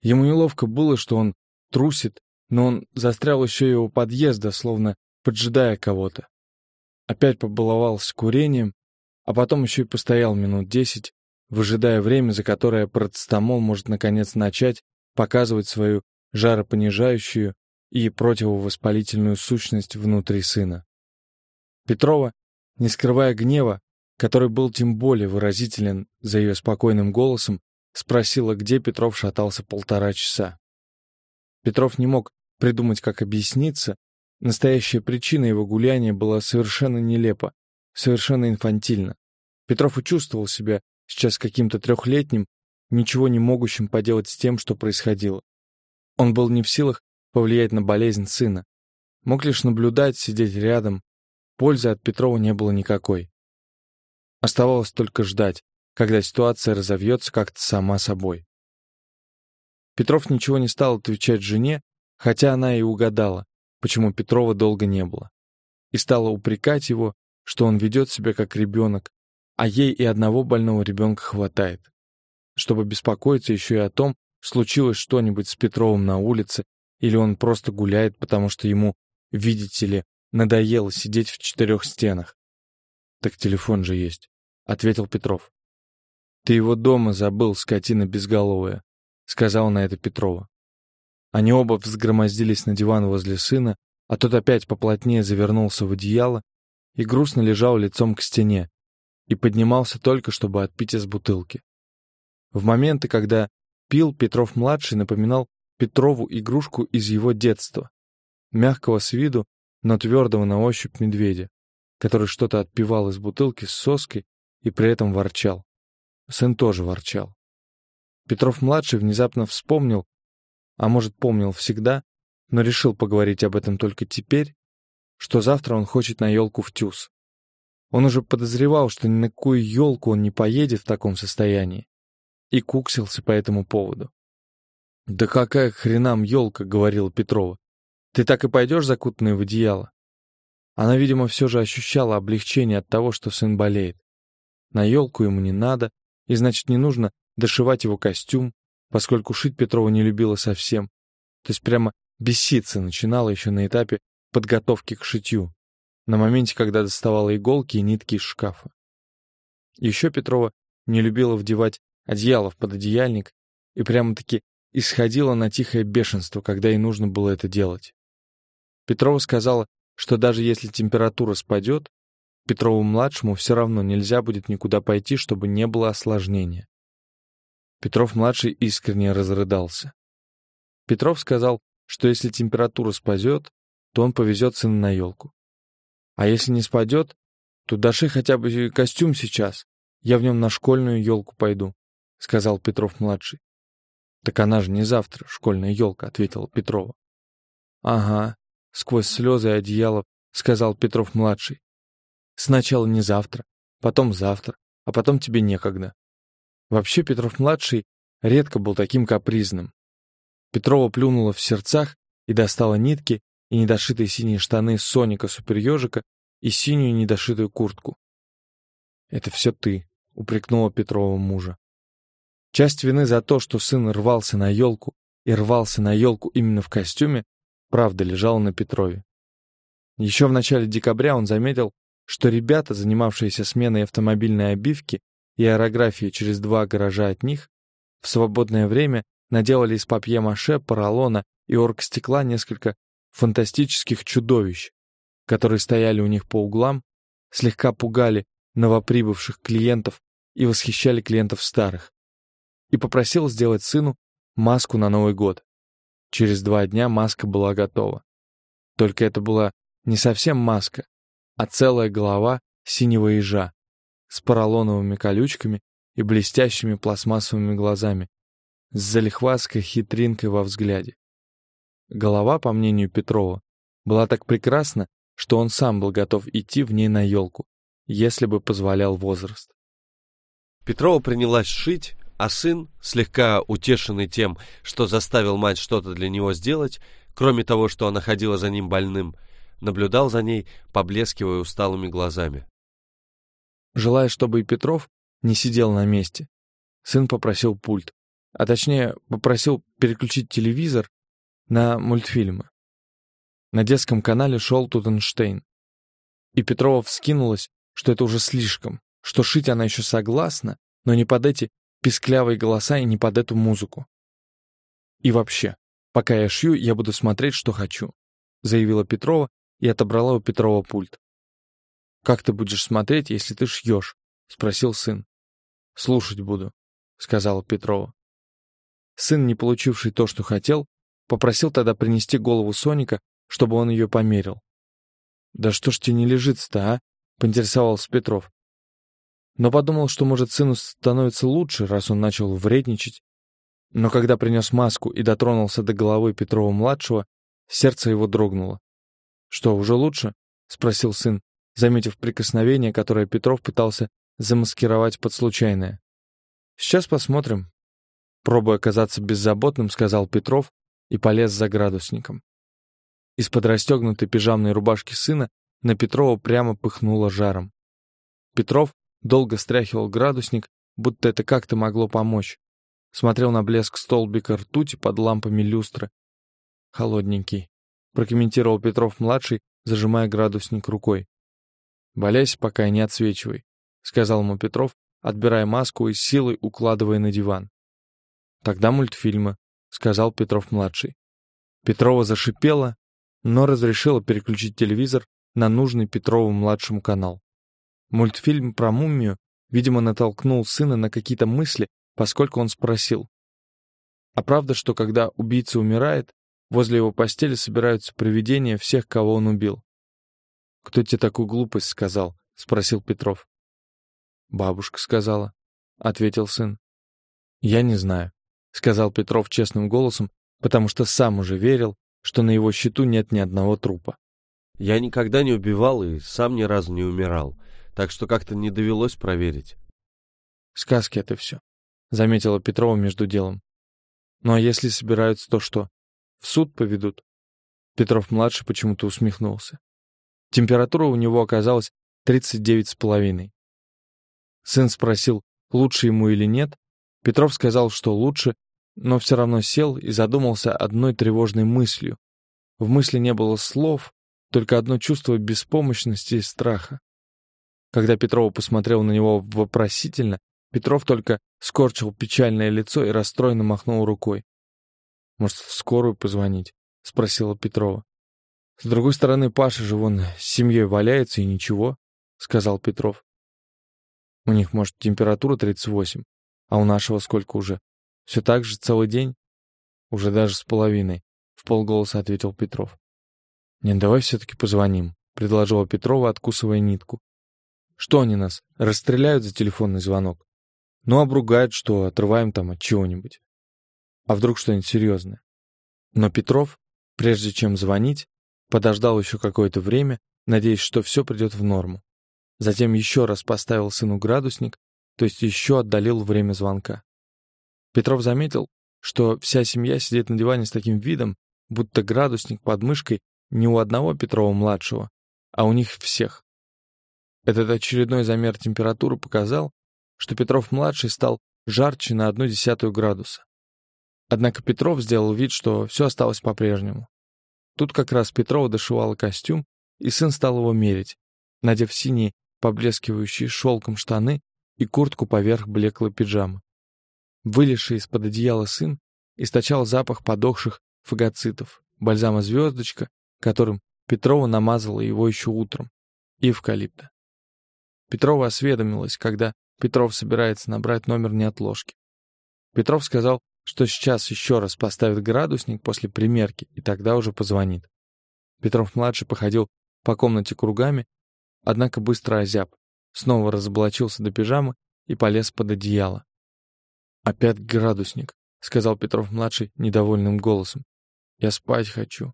Speaker 1: Ему неловко было, что он трусит, но он застрял еще и у подъезда, словно поджидая кого-то. Опять побаловался курением, а потом еще и постоял минут десять, выжидая время, за которое процетамол может наконец начать показывать свою жаропонижающую и противовоспалительную сущность внутри сына. Петрова, не скрывая гнева, который был тем более выразителен за ее спокойным голосом, спросила, где Петров шатался полтора часа. Петров не мог придумать, как объясниться, настоящая причина его гуляния была совершенно нелепа, совершенно инфантильна. Петров и чувствовал себя сейчас каким-то трехлетним, ничего не могущим поделать с тем, что происходило. Он был не в силах повлиять на болезнь сына. Мог лишь наблюдать, сидеть рядом. Пользы от Петрова не было никакой. Оставалось только ждать, когда ситуация разовьется как-то сама собой. Петров ничего не стал отвечать жене, хотя она и угадала, почему Петрова долго не было, и стала упрекать его, что он ведет себя как ребенок, а ей и одного больного ребенка хватает. Чтобы беспокоиться еще и о том, случилось что-нибудь с Петровым на улице, или он просто гуляет, потому что ему, видите ли, надоело сидеть в четырех стенах. «Так телефон же есть», — ответил Петров. «Ты его дома забыл, скотина безголовая», — сказал на это Петрова. Они оба взгромоздились на диван возле сына, а тот опять поплотнее завернулся в одеяло и грустно лежал лицом к стене и поднимался только, чтобы отпить из бутылки. В моменты, когда пил, Петров-младший напоминал Петрову игрушку из его детства, мягкого с виду, но твердого на ощупь медведя, который что-то отпивал из бутылки с соской и при этом ворчал. Сын тоже ворчал. Петров-младший внезапно вспомнил, а может, помнил всегда, но решил поговорить об этом только теперь, что завтра он хочет на елку в Тюз. Он уже подозревал, что ни на какую елку он не поедет в таком состоянии, и куксился по этому поводу. «Да какая хренам елка», — говорила Петрова. «Ты так и пойдешь закутанный в одеяло?» Она, видимо, все же ощущала облегчение от того, что сын болеет. На елку ему не надо, и значит, не нужно дошивать его костюм, поскольку шить Петрова не любила совсем. То есть прямо беситься начинала еще на этапе подготовки к шитью, на моменте, когда доставала иголки и нитки из шкафа. Еще Петрова не любила вдевать одеяло в пододеяльник и прямо-таки исходила на тихое бешенство, когда ей нужно было это делать. Петрова сказала, что даже если температура спадет, Петрову-младшему все равно нельзя будет никуда пойти, чтобы не было осложнения. Петров-младший искренне разрыдался. Петров сказал, что если температура спадет, то он повезет сына на елку. А если не спадет, то даши хотя бы костюм сейчас, я в нем на школьную елку пойду, — сказал Петров-младший. «Так она же не завтра, школьная елка», — ответила Петрова. «Ага», — сквозь слезы и одеяло сказал Петров-младший. Сначала не завтра, потом завтра, а потом тебе некогда. Вообще Петров-младший редко был таким капризным. Петрова плюнула в сердцах и достала нитки и недошитые синие штаны Соника Супережика и синюю недошитую куртку. «Это все ты», — упрекнула Петрова мужа. Часть вины за то, что сын рвался на елку и рвался на елку именно в костюме, правда лежала на Петрове. Еще в начале декабря он заметил, что ребята, занимавшиеся сменой автомобильной обивки и аэрографии через два гаража от них, в свободное время наделали из папье-маше, поролона и оргстекла несколько фантастических чудовищ, которые стояли у них по углам, слегка пугали новоприбывших клиентов и восхищали клиентов старых. И попросил сделать сыну маску на Новый год. Через два дня маска была готова. Только это была не совсем маска, а целая голова синего ежа с поролоновыми колючками и блестящими пластмассовыми глазами, с залихватской хитринкой во взгляде. Голова, по мнению Петрова, была так прекрасна, что он сам был готов идти в ней на елку, если бы позволял возраст.
Speaker 2: Петрова принялась шить, а сын, слегка утешенный тем, что заставил мать что-то для него сделать, кроме того, что она ходила за ним больным, наблюдал за ней, поблескивая усталыми глазами.
Speaker 1: Желая, чтобы и Петров не сидел на месте, сын попросил пульт, а точнее попросил переключить телевизор на мультфильмы. На детском канале шел Тутенштейн. И Петрова вскинулась, что это уже слишком, что шить она еще согласна, но не под эти писклявые голоса и не под эту музыку. И вообще, пока я шью, я буду смотреть, что хочу, заявила Петрова и отобрала у Петрова пульт. «Как ты будешь смотреть, если ты шьешь?» — спросил сын. «Слушать буду», — сказала Петрова. Сын, не получивший то, что хотел, попросил тогда принести голову Соника, чтобы он ее померил. «Да что ж тебе не лежится-то, а?» — поинтересовался Петров. Но подумал, что, может, сыну становится лучше, раз он начал вредничать. Но когда принес маску и дотронулся до головы Петрова-младшего, сердце его дрогнуло. «Что, уже лучше?» — спросил сын, заметив прикосновение, которое Петров пытался замаскировать под случайное. Сейчас посмотрим. Пробуя казаться беззаботным, сказал Петров и полез за градусником. Из-под расстегнутой пижамной рубашки сына на Петрова прямо пыхнуло жаром. Петров долго стряхивал градусник, будто это как-то могло помочь. Смотрел на блеск столбика ртути под лампами люстры. Холодненький, прокомментировал Петров-младший, зажимая градусник рукой. «Болясь, пока не отсвечивай», — сказал ему Петров, отбирая маску и силой укладывая на диван. «Тогда мультфильмы», — сказал Петров-младший. Петрова зашипела, но разрешила переключить телевизор на нужный Петрову-младшему канал. Мультфильм про мумию, видимо, натолкнул сына на какие-то мысли, поскольку он спросил. А правда, что когда убийца умирает, возле его постели собираются привидения всех, кого он убил? «Кто тебе такую глупость сказал?» — спросил Петров. «Бабушка сказала», — ответил сын. «Я не знаю», — сказал Петров честным голосом, потому что сам уже верил, что на его счету нет ни одного трупа.
Speaker 2: Я никогда не убивал и сам ни разу не умирал, так что как-то не довелось проверить.
Speaker 1: Сказки это все, заметила Петрова между делом. Ну а если собираются, то что? В суд поведут? Петров-младший почему-то усмехнулся. Температура у него оказалась 39,5. Сын спросил, лучше ему или нет. Петров сказал, что лучше, но все равно сел и задумался одной тревожной мыслью. В мысли не было слов, только одно чувство беспомощности и страха. Когда Петров посмотрел на него вопросительно, Петров только скорчил печальное лицо и расстроенно махнул рукой. «Может, в скорую позвонить?» — спросила Петрова. «С другой стороны, Паша же вон с семьей валяется и ничего», — сказал Петров. «У них, может, температура 38, а у нашего сколько уже? Все так же целый день? Уже даже с половиной, в полголоса ответил Петров. Нет, давай все-таки позвоним, предложила Петрова, откусывая нитку. Что они нас, расстреляют за телефонный звонок? Ну, обругают, что отрываем там от чего-нибудь. А вдруг что-нибудь серьезное? Но Петров, прежде чем звонить, подождал еще какое-то время, надеясь, что все придет в норму. Затем еще раз поставил сыну градусник, то есть еще отдалил время звонка. Петров заметил, что вся семья сидит на диване с таким видом, будто градусник под мышкой не у одного Петрова-младшего, а у них всех. Этот очередной замер температуры показал, что Петров-младший стал жарче на одну десятую градуса. Однако Петров сделал вид, что все осталось по-прежнему. Тут как раз Петрова дошивала костюм, и сын стал его мерить, надев синие, поблескивающие шелком штаны и куртку поверх блеклой пиджамы. Вылезший из-под одеяла сын источал запах подохших фагоцитов, бальзама «Звездочка», которым Петрова намазала его еще утром, и эвкалипта. Петрова осведомилась, когда Петров собирается набрать номер неотложки. Петров сказал, что сейчас еще раз поставит градусник после примерки и тогда уже позвонит. Петров-младший походил по комнате кругами, однако быстро озяб, снова разоблачился до пижамы и полез под одеяло. «Опять градусник», — сказал Петров-младший недовольным голосом. «Я спать хочу».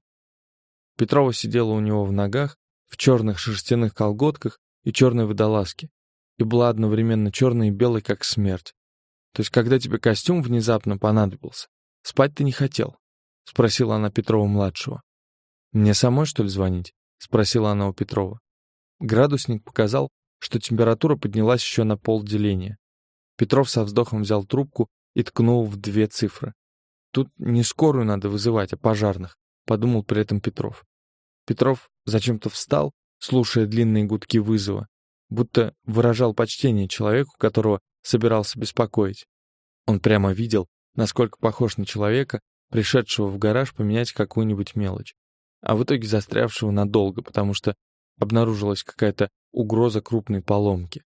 Speaker 1: Петрова сидела у него в ногах, в черных шерстяных колготках и черной водолазке, и была одновременно черной и белой, как смерть. То есть, когда тебе костюм внезапно понадобился, спать ты не хотел? — спросила она Петрова-младшего. «Мне самой, что ли, звонить?» — спросила она у Петрова. Градусник показал, что температура поднялась еще на полделения. Петров со вздохом взял трубку и ткнул в две цифры. Тут не скорую надо вызывать, а пожарных, подумал при этом Петров. Петров зачем-то встал, слушая длинные гудки вызова, будто выражал почтение человеку, которого собирался беспокоить. Он прямо видел, насколько похож на человека, пришедшего в гараж поменять какую-нибудь мелочь, а в итоге застрявшего надолго, потому что обнаружилась какая-то угроза крупной поломки.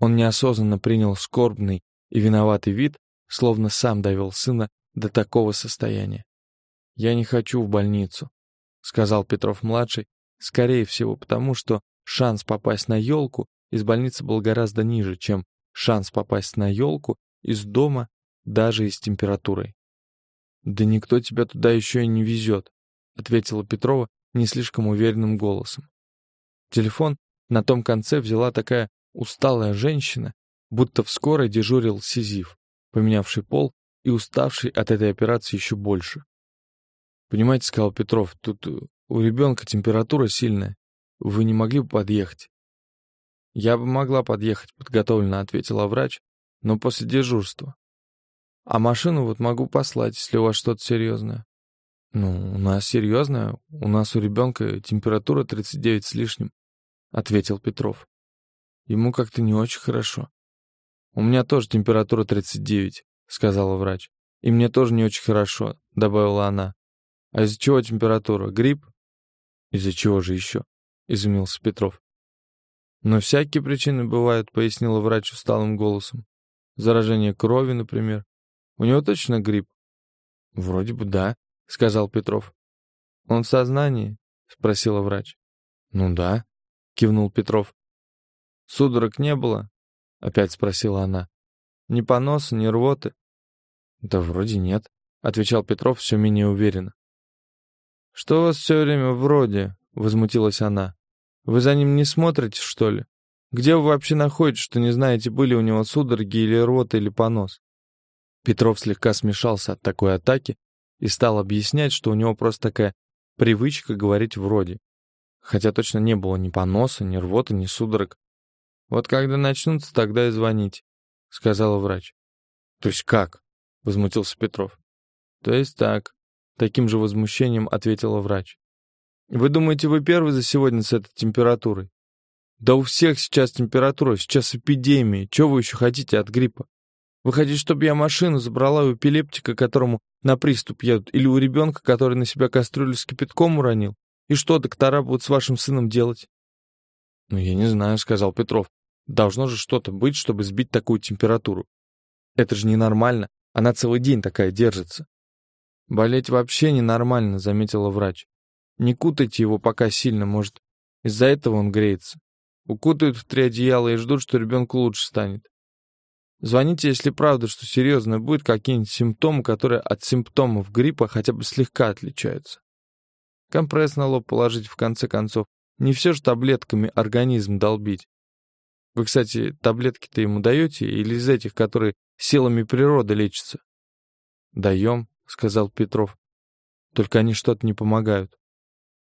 Speaker 1: Он неосознанно принял скорбный и виноватый вид, словно сам довел сына до такого состояния. «Я не хочу в больницу», — сказал Петров-младший, скорее всего потому, что шанс попасть на елку из больницы был гораздо ниже, чем шанс попасть на елку из дома даже и с температурой. «Да никто тебя туда еще и не везет», — ответила Петрова не слишком уверенным голосом. Телефон на том конце взяла такая усталая женщина, будто в скорой дежурил Сизиф, поменявший пол и уставший от этой операции еще больше. «Понимаете, — сказал Петров, — тут у ребенка температура сильная. Вы не могли бы подъехать?» «Я бы могла подъехать», — подготовленно ответила врач, — «но после дежурства. А машину вот могу послать, если у вас что-то серьезное». «Ну, у нас серьезное. У нас у ребенка температура 39 с лишним», — ответил Петров. Ему как-то не очень хорошо. «У меня тоже температура 39», — сказала врач. «И мне тоже не очень хорошо», — добавила она. «А из-за чего температура? Грипп?» «Из-за чего же еще?» — изумился Петров. «Но всякие причины бывают», — пояснила врач усталым голосом. «Заражение крови, например. У него точно грипп?» «Вроде бы да», — сказал Петров. «Он в сознании?» — спросила врач. «Ну да», — кивнул Петров. «Судорог не было?» — опять спросила она. «Ни поноса, ни рвоты?» «Да вроде нет», — отвечал Петров все менее уверенно. «Что у вас все время вроде?» — возмутилась она. «Вы за ним не смотрите, что ли? Где вы вообще находитесь, что не знаете, были у него судороги или рвота или понос?» Петров слегка смешался от такой атаки и стал объяснять, что у него просто такая привычка говорить вроде. Хотя точно не было ни поноса, ни рвоты, ни судорог. «Вот когда начнутся, тогда и звонить», — сказала врач. «То есть как?» — возмутился Петров. «То есть так», — таким же возмущением ответила врач. «Вы думаете, вы первый за сегодня с этой температурой? Да у всех сейчас температура, сейчас эпидемия. Чего вы еще хотите от гриппа? Вы хотите, чтобы я машину забрала у эпилептика, которому на приступ едут, или у ребенка, который на себя кастрюлю с кипятком уронил? И что доктора будут с вашим сыном делать?» «Ну, я не знаю», — сказал Петров. Должно же что-то быть, чтобы сбить такую температуру. Это же ненормально. Она целый день такая держится. Болеть вообще ненормально, заметила врач. Не кутайте его пока сильно, может, из-за этого он греется. Укутают в три одеяла и ждут, что ребенку лучше станет. Звоните, если правда, что серьезно будет какие-нибудь симптомы, которые от симптомов гриппа хотя бы слегка отличаются. Компресс на лоб положить в конце концов. Не все же таблетками организм долбить. Вы, кстати, таблетки-то ему даете или из этих, которые силами природы лечатся? Даем, сказал Петров. Только они что-то не помогают.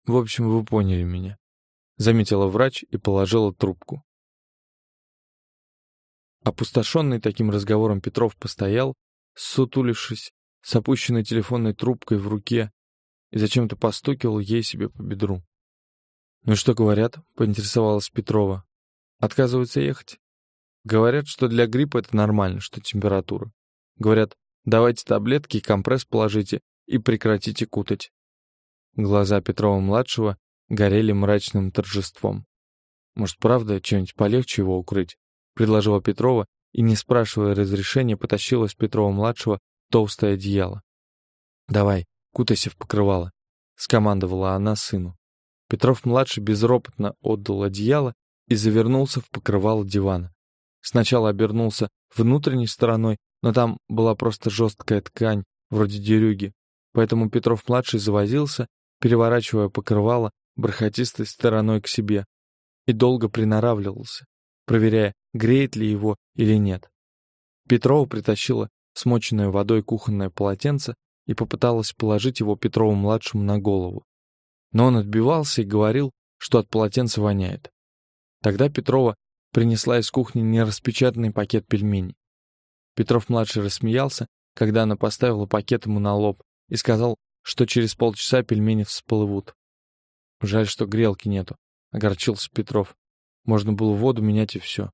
Speaker 1: В общем, вы поняли меня. Заметила врач и положила трубку. Опустошенный таким разговором Петров постоял, сутулившись, с опущенной телефонной трубкой в руке, и зачем-то постукивал ей себе по бедру. «Ну что говорят?» — поинтересовалась Петрова. Отказываются ехать. Говорят, что для гриппа это нормально, что температура. Говорят, давайте таблетки компресс положите и прекратите кутать. Глаза Петрова-младшего горели мрачным торжеством. Может, правда, что-нибудь полегче его укрыть? Предложила Петрова и, не спрашивая разрешения, потащила с Петрова-младшего толстое одеяло. «Давай, кутайся в покрывало», — скомандовала она сыну. Петров-младший безропотно отдал одеяло и завернулся в покрывало дивана. Сначала обернулся внутренней стороной, но там была просто жесткая ткань, вроде дерюги, поэтому Петров-младший завозился, переворачивая покрывало бархатистой стороной к себе, и долго приноравливался, проверяя, греет ли его или нет. Петрова притащила смоченное водой кухонное полотенце и попыталась положить его Петрову-младшему на голову. Но он отбивался и говорил, что от полотенца воняет. Тогда Петрова принесла из кухни нераспечатанный пакет пельменей. Петров-младший рассмеялся, когда она поставила пакет ему на лоб и сказал, что через полчаса пельмени всплывут. Жаль, что грелки нету, — огорчился Петров. Можно было воду менять и все.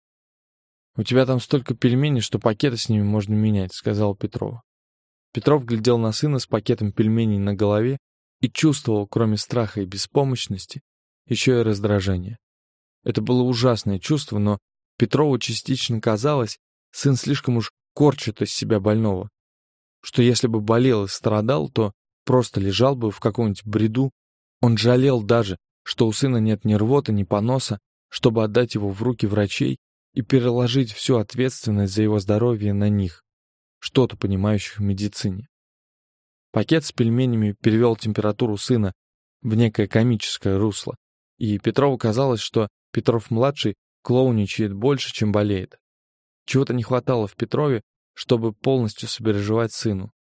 Speaker 1: «У тебя там столько пельменей, что пакеты с ними можно менять», — сказал Петрова. Петров глядел на сына с пакетом пельменей на голове и чувствовал, кроме страха и беспомощности, еще и раздражение. Это было ужасное чувство, но Петрову частично казалось, сын слишком уж корчит из себя больного. Что если бы болел и страдал, то просто лежал бы в каком-нибудь бреду. Он жалел даже, что у сына нет ни рвота, ни поноса, чтобы отдать его в руки врачей и переложить всю ответственность за его здоровье на них, что-то понимающих в медицине. Пакет с пельменями перевел температуру сына в некое комическое русло, и Петрову казалось, что Петров-младший клоуничает больше, чем болеет. Чего-то не хватало в Петрове, чтобы полностью сопереживать сыну.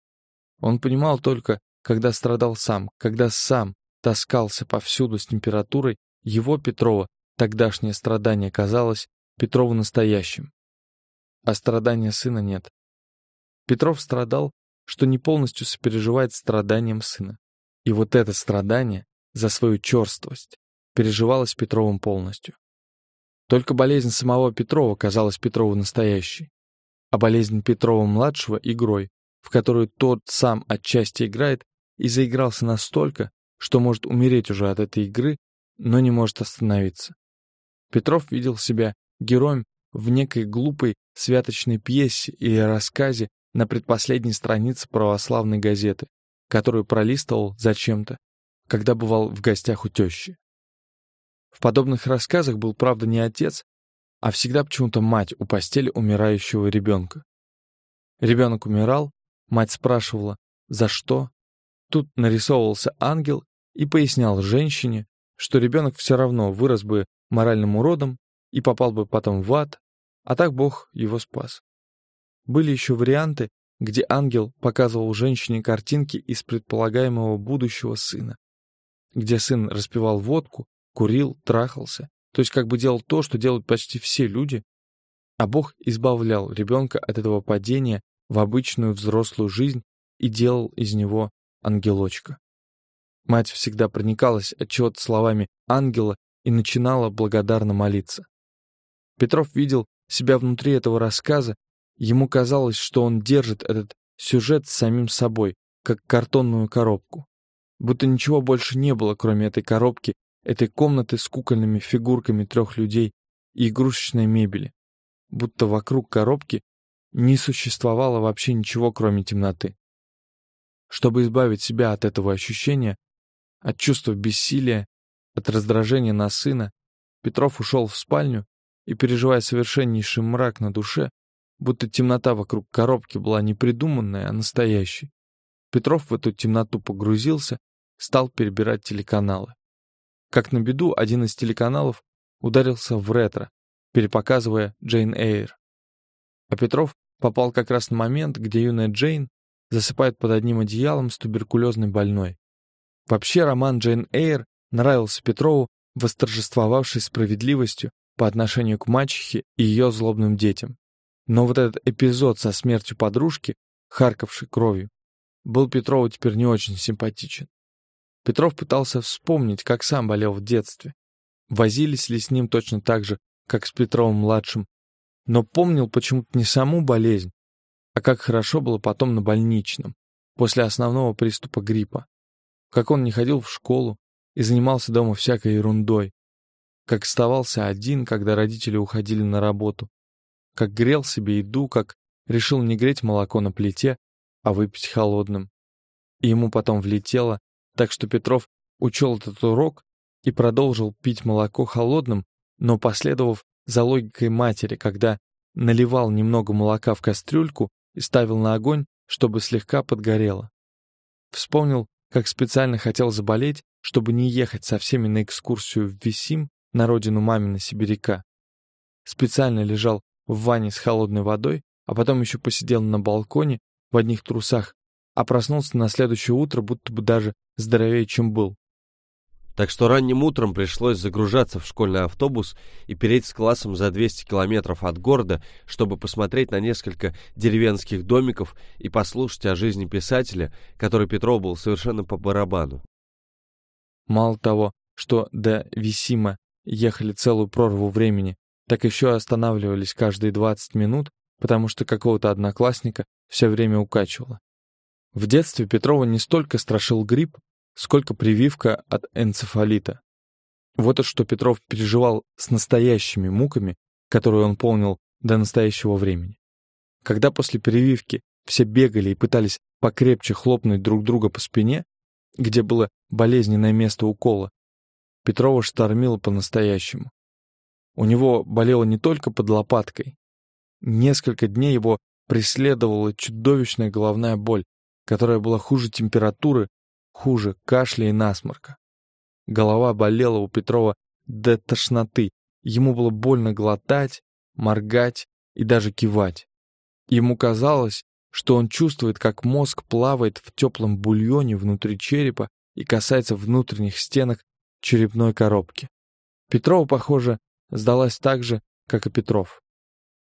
Speaker 1: Он понимал только, когда страдал сам, когда сам таскался повсюду с температурой, его, Петрова, тогдашнее страдание казалось Петрову настоящим. А страдания сына нет. Петров страдал, что не полностью сопереживает страданиям сына. И вот это страдание за свою черствость переживалось Петровым полностью. Только болезнь самого Петрова казалась Петрову настоящей, а болезнь Петрова-младшего — игрой, в которую тот сам отчасти играет и заигрался настолько, что может умереть уже от этой игры, но не может остановиться. Петров видел себя героем в некой глупой святочной пьесе или рассказе на предпоследней странице православной газеты, которую пролистывал зачем-то, когда бывал в гостях у тещи. В подобных рассказах был, правда, не отец, а всегда почему-то мать у постели умирающего ребенка. Ребенок умирал, мать спрашивала, за что. Тут нарисовывался ангел и пояснял женщине, что ребенок все равно вырос бы моральным уродом и попал бы потом в ад, а так Бог его спас. Были еще варианты, где ангел показывал женщине картинки из предполагаемого будущего сына, где сын распивал водку, курил, трахался, то есть как бы делал то, что делают почти все люди, а Бог избавлял ребенка от этого падения в обычную взрослую жизнь и делал из него ангелочка. Мать всегда проникалась отчет словами ангела и начинала благодарно молиться. Петров видел себя внутри этого рассказа, ему казалось, что он держит этот сюжет с самим собой, как картонную коробку. Будто ничего больше не было, кроме этой коробки этой комнаты с кукольными фигурками трех людей и игрушечной мебели, будто вокруг коробки не существовало вообще ничего, кроме темноты. Чтобы избавить себя от этого ощущения, от чувства бессилия, от раздражения на сына, Петров ушел в спальню и, переживая совершеннейший мрак на душе, будто темнота вокруг коробки была не придуманная, а настоящей. Петров в эту темноту погрузился, стал перебирать телеканалы. Как на беду, один из телеканалов ударился в ретро, перепоказывая Джейн Эйр. А Петров попал как раз на момент, где юная Джейн засыпает под одним одеялом с туберкулезной больной. Вообще роман Джейн Эйр нравился Петрову, восторжествовавшей справедливостью по отношению к мачехе и ее злобным детям. Но вот этот эпизод со смертью подружки, харкавшей кровью, был Петрову теперь не очень симпатичен. Петров пытался вспомнить, как сам болел в детстве. Возились ли с ним точно так же, как с Петровым-младшим, но помнил почему-то не саму болезнь, а как хорошо было потом на больничном, после основного приступа гриппа. Как он не ходил в школу и занимался дома всякой ерундой. Как оставался один, когда родители уходили на работу. Как грел себе еду, как решил не греть молоко на плите, а выпить холодным. И ему потом влетело, так что Петров учел этот урок и продолжил пить молоко холодным, но последовав за логикой матери, когда наливал немного молока в кастрюльку и ставил на огонь, чтобы слегка подгорело. Вспомнил, как специально хотел заболеть, чтобы не ехать со всеми на экскурсию в Висим, на родину мамина сибиряка. Специально лежал в ванне с холодной водой, а потом еще посидел на балконе в одних трусах а проснулся на следующее утро, будто бы даже здоровее, чем был.
Speaker 2: Так что ранним утром пришлось загружаться в школьный автобус и переть с классом за 200 километров от города, чтобы посмотреть на несколько деревенских домиков и послушать о жизни писателя, который Петров был совершенно по барабану.
Speaker 1: Мало того, что до Висима ехали целую прорву времени, так еще останавливались каждые 20 минут, потому что какого-то одноклассника все время укачивало. В детстве Петрова не столько страшил грипп, сколько прививка от энцефалита. Вот и что Петров переживал с настоящими муками, которые он помнил до настоящего времени. Когда после прививки все бегали и пытались покрепче хлопнуть друг друга по спине, где было болезненное место укола, Петрова штормило по-настоящему. У него болело не только под лопаткой. Несколько дней его преследовала чудовищная головная боль, которая была хуже температуры, хуже кашля и насморка. Голова болела у Петрова до тошноты, ему было больно глотать, моргать и даже кивать. Ему казалось, что он чувствует, как мозг плавает в теплом бульоне внутри черепа и касается внутренних стенок черепной коробки. Петрова, похоже, сдалась так же, как и Петров.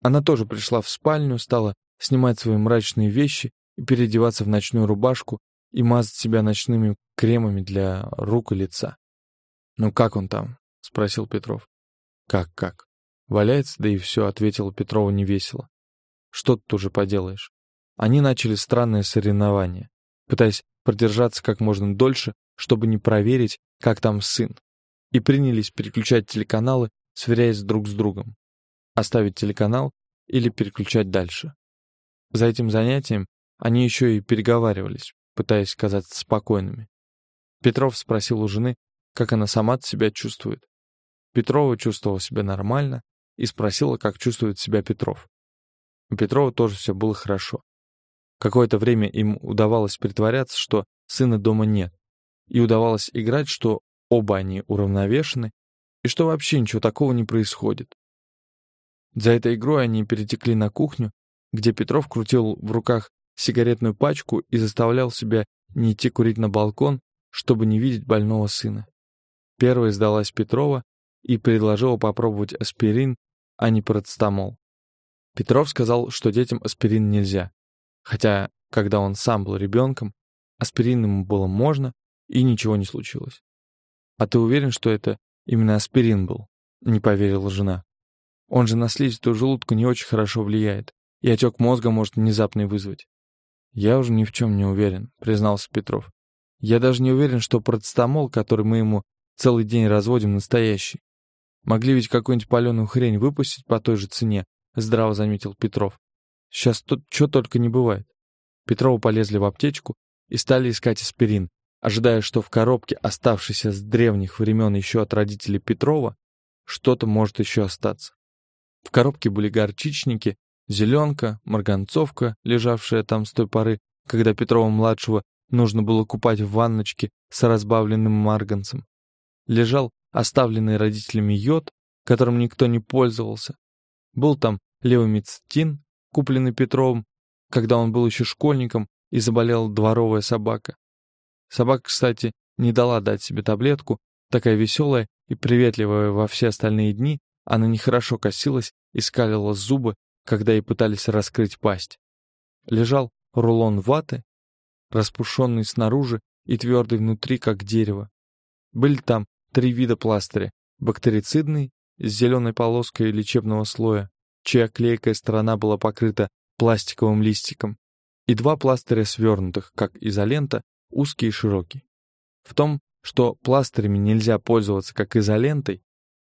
Speaker 1: Она тоже пришла в спальню, стала снимать свои мрачные вещи и переодеваться в ночную рубашку и мазать себя ночными кремами для рук и лица. «Ну как он там?» — спросил Петров. «Как-как?» «Валяется, да и все», — ответила Петрова невесело. «Что тут уже поделаешь?» Они начали странное соревнование, пытаясь продержаться как можно дольше, чтобы не проверить, как там сын, и принялись переключать телеканалы, сверяясь друг с другом. Оставить телеканал или переключать дальше. За этим занятием они еще и переговаривались, пытаясь казаться спокойными. Петров спросил у жены, как она сама себя чувствует. Петрова чувствовала себя нормально и спросила, как чувствует себя Петров. У Петрова тоже все было хорошо. Какое-то время им удавалось притворяться, что сына дома нет, и удавалось играть, что оба они уравновешены, и что вообще ничего такого не происходит. За этой игрой они перетекли на кухню, где Петров крутил в руках сигаретную пачку и заставлял себя не идти курить на балкон, чтобы не видеть больного сына. Первой сдалась Петрова и предложила попробовать аспирин, а не парацетамол. Петров сказал, что детям аспирин нельзя, хотя, когда он сам был ребенком, аспирин ему было можно, и ничего не случилось. «А ты уверен, что это именно аспирин был?» — не поверила жена. «Он же на слизистую желудку не очень хорошо влияет, и отек мозга может внезапно вызвать». «Я уже ни в чем не уверен», — признался Петров. «Я даже не уверен, что процетамол, который мы ему целый день разводим, настоящий. Могли ведь какую-нибудь паленую хрень выпустить по той же цене», — здраво заметил Петров. «Сейчас тут что только не бывает». Петрову полезли в аптечку и стали искать аспирин, ожидая, что в коробке, оставшейся с древних времен еще от родителей Петрова, что-то может еще остаться. В коробке были горчичники, зеленка, марганцовка, лежавшая там с той поры, когда Петрова-младшего нужно было купать в ванночке с разбавленным марганцем. Лежал оставленный родителями йод, которым никто не пользовался. Был там левомицетин, купленный Петровым, когда он был еще школьником и заболела дворовая собака. Собака, кстати, не дала дать себе таблетку, такая веселая и приветливая во все остальные дни, она нехорошо косилась и скалила зубы, когда ей пытались раскрыть пасть. Лежал рулон ваты, распушенный снаружи и твердый внутри, как дерево. Были там три вида пластыря — бактерицидный, с зеленой полоской лечебного слоя, чья клейкая сторона была покрыта пластиковым листиком, и два пластыря свернутых, как изолента, узкий и широкий. В том, что пластырями нельзя пользоваться как изолентой,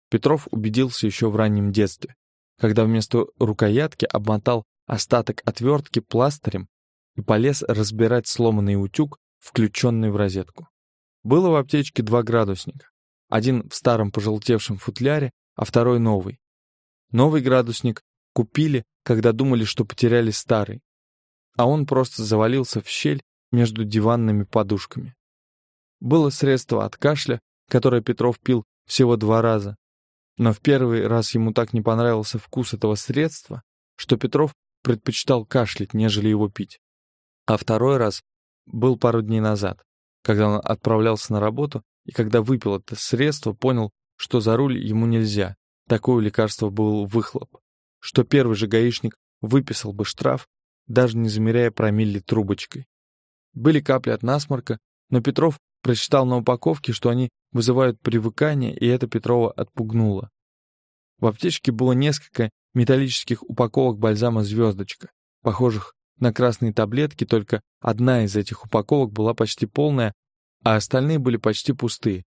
Speaker 1: Петров убедился еще в раннем детстве, когда вместо рукоятки обмотал остаток отвертки пластырем и полез разбирать сломанный утюг, включенный в розетку. Было в аптечке два градусника. Один в старом пожелтевшем футляре, а второй новый. Новый градусник купили, когда думали, что потеряли старый. А он просто завалился в щель между диванными подушками. Было средство от кашля, которое Петров пил всего два раза. Но в первый раз ему так не понравился вкус этого средства, что Петров предпочитал кашлять, нежели его пить. А второй раз был пару дней назад, когда он отправлялся на работу и когда выпил это средство, понял, что за руль ему нельзя, такое лекарство был выхлоп, что первый же гаишник выписал бы штраф, даже не замеряя промилле трубочкой. Были капли от насморка, но Петров прочитал на упаковке, что они вызывают привыкание, и это Петрова отпугнуло. В аптечке было несколько металлических упаковок бальзама «Звездочка», похожих на красные таблетки, только одна из этих упаковок была почти полная, а остальные были почти пустые.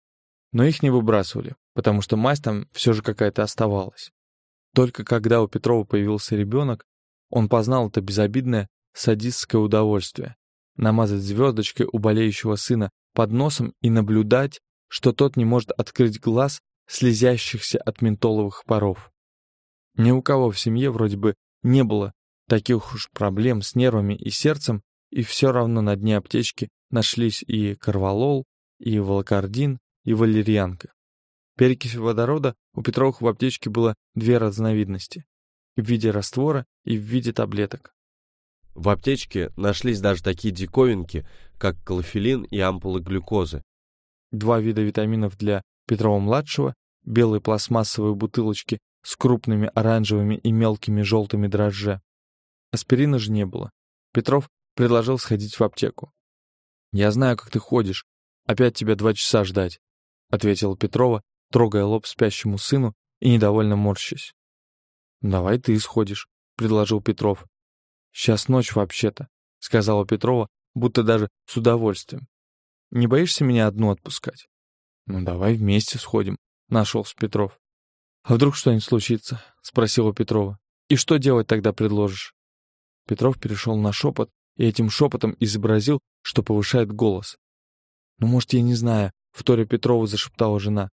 Speaker 1: Но их не выбрасывали, потому что мазь там все же какая-то оставалась. Только когда у Петрова появился ребенок, он познал это безобидное садистское удовольствие намазать звездочкой у болеющего сына под носом и наблюдать, что тот не может открыть глаз, слезящихся от ментоловых паров. Ни у кого в семье вроде бы не было таких уж проблем с нервами и сердцем, и все равно на дне аптечки нашлись и карвалол, и волокордин, и валерьянка. Перекись водорода у Петровых в аптечке было две разновидности — в виде раствора и в виде таблеток.
Speaker 2: В аптечке нашлись даже такие диковинки, как клофелин и ампулы глюкозы.
Speaker 1: Два вида витаминов для Петрова-младшего, белые пластмассовые бутылочки с крупными оранжевыми и мелкими желтыми дрожжа. Аспирина же не было. Петров предложил сходить в аптеку. «Я знаю, как ты ходишь. Опять тебя два часа ждать», — ответила Петрова, трогая лоб спящему сыну и недовольно морщась. «Давай ты сходишь», — предложил Петров. «Сейчас ночь вообще-то», — сказала Петрова, будто даже с удовольствием. «Не боишься меня одну отпускать?» «Ну, давай вместе сходим», — нашелся Петров. «А вдруг что-нибудь случится?» — спросила Петрова. «И что делать тогда предложишь?» Петров перешел на шепот и этим шепотом изобразил, что повышает голос. «Ну, может, я не знаю», — вторя Петрову зашептала жена.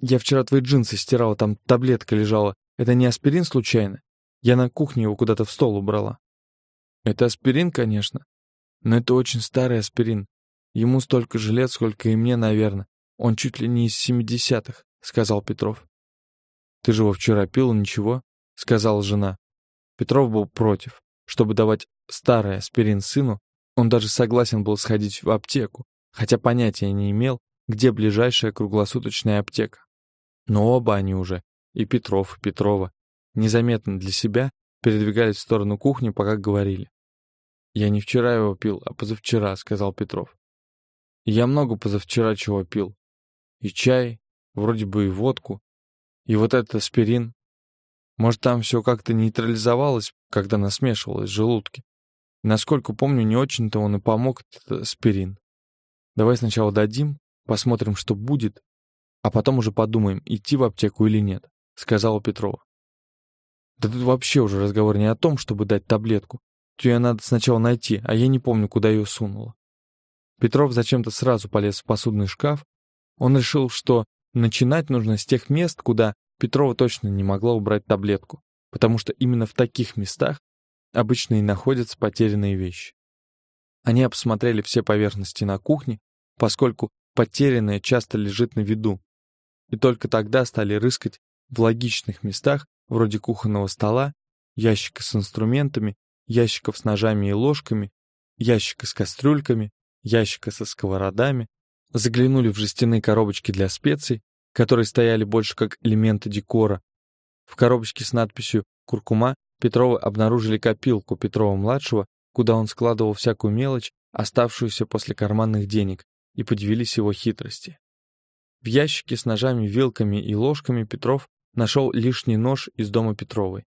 Speaker 1: Я вчера твои джинсы стирала, там таблетка лежала. Это не аспирин случайно? Я на кухне его куда-то в стол убрала. Это аспирин, конечно. Но это очень старый аспирин. Ему столько же лет, сколько и мне, наверное. Он чуть ли не из семидесятых, сказал Петров. Ты же его вчера пил, ничего, сказала жена. Петров был против. Чтобы давать старый аспирин сыну, он даже согласен был сходить в аптеку, хотя понятия не имел, где ближайшая круглосуточная аптека. Но оба они уже, и Петров, и Петрова, незаметно для себя передвигались в сторону кухни, пока говорили. «Я не вчера его пил, а позавчера», — сказал Петров. «Я много позавчера чего пил. И чай, вроде бы и водку, и вот этот аспирин. Может, там все как-то нейтрализовалось, когда насмешивалось в желудке. насколько помню, не очень-то он и помог этот аспирин. Давай сначала дадим, посмотрим, что будет, а потом уже подумаем, идти в аптеку или нет», — сказала Петрова. «Да тут вообще уже разговор не о том, чтобы дать таблетку. Ее надо сначала найти, а я не помню, куда ее сунула». Петров зачем-то сразу полез в посудный шкаф. Он решил, что начинать нужно с тех мест, куда Петрова точно не могла убрать таблетку, потому что именно в таких местах обычно и находятся потерянные вещи. Они обсмотрели все поверхности на кухне, поскольку потерянное часто лежит на виду, и только тогда стали рыскать в логичных местах, вроде кухонного стола, ящика с инструментами, ящиков с ножами и ложками, ящика с кастрюльками, ящика со сковородами, заглянули в жестяные коробочки для специй, которые стояли больше как элементы декора. В коробочке с надписью «Куркума» Петровы обнаружили копилку Петрова-младшего, куда он складывал всякую мелочь, оставшуюся после карманных денег, и подивились его хитрости. В ящике с ножами, вилками и ложками Петров нашел лишний нож из дома Петровой.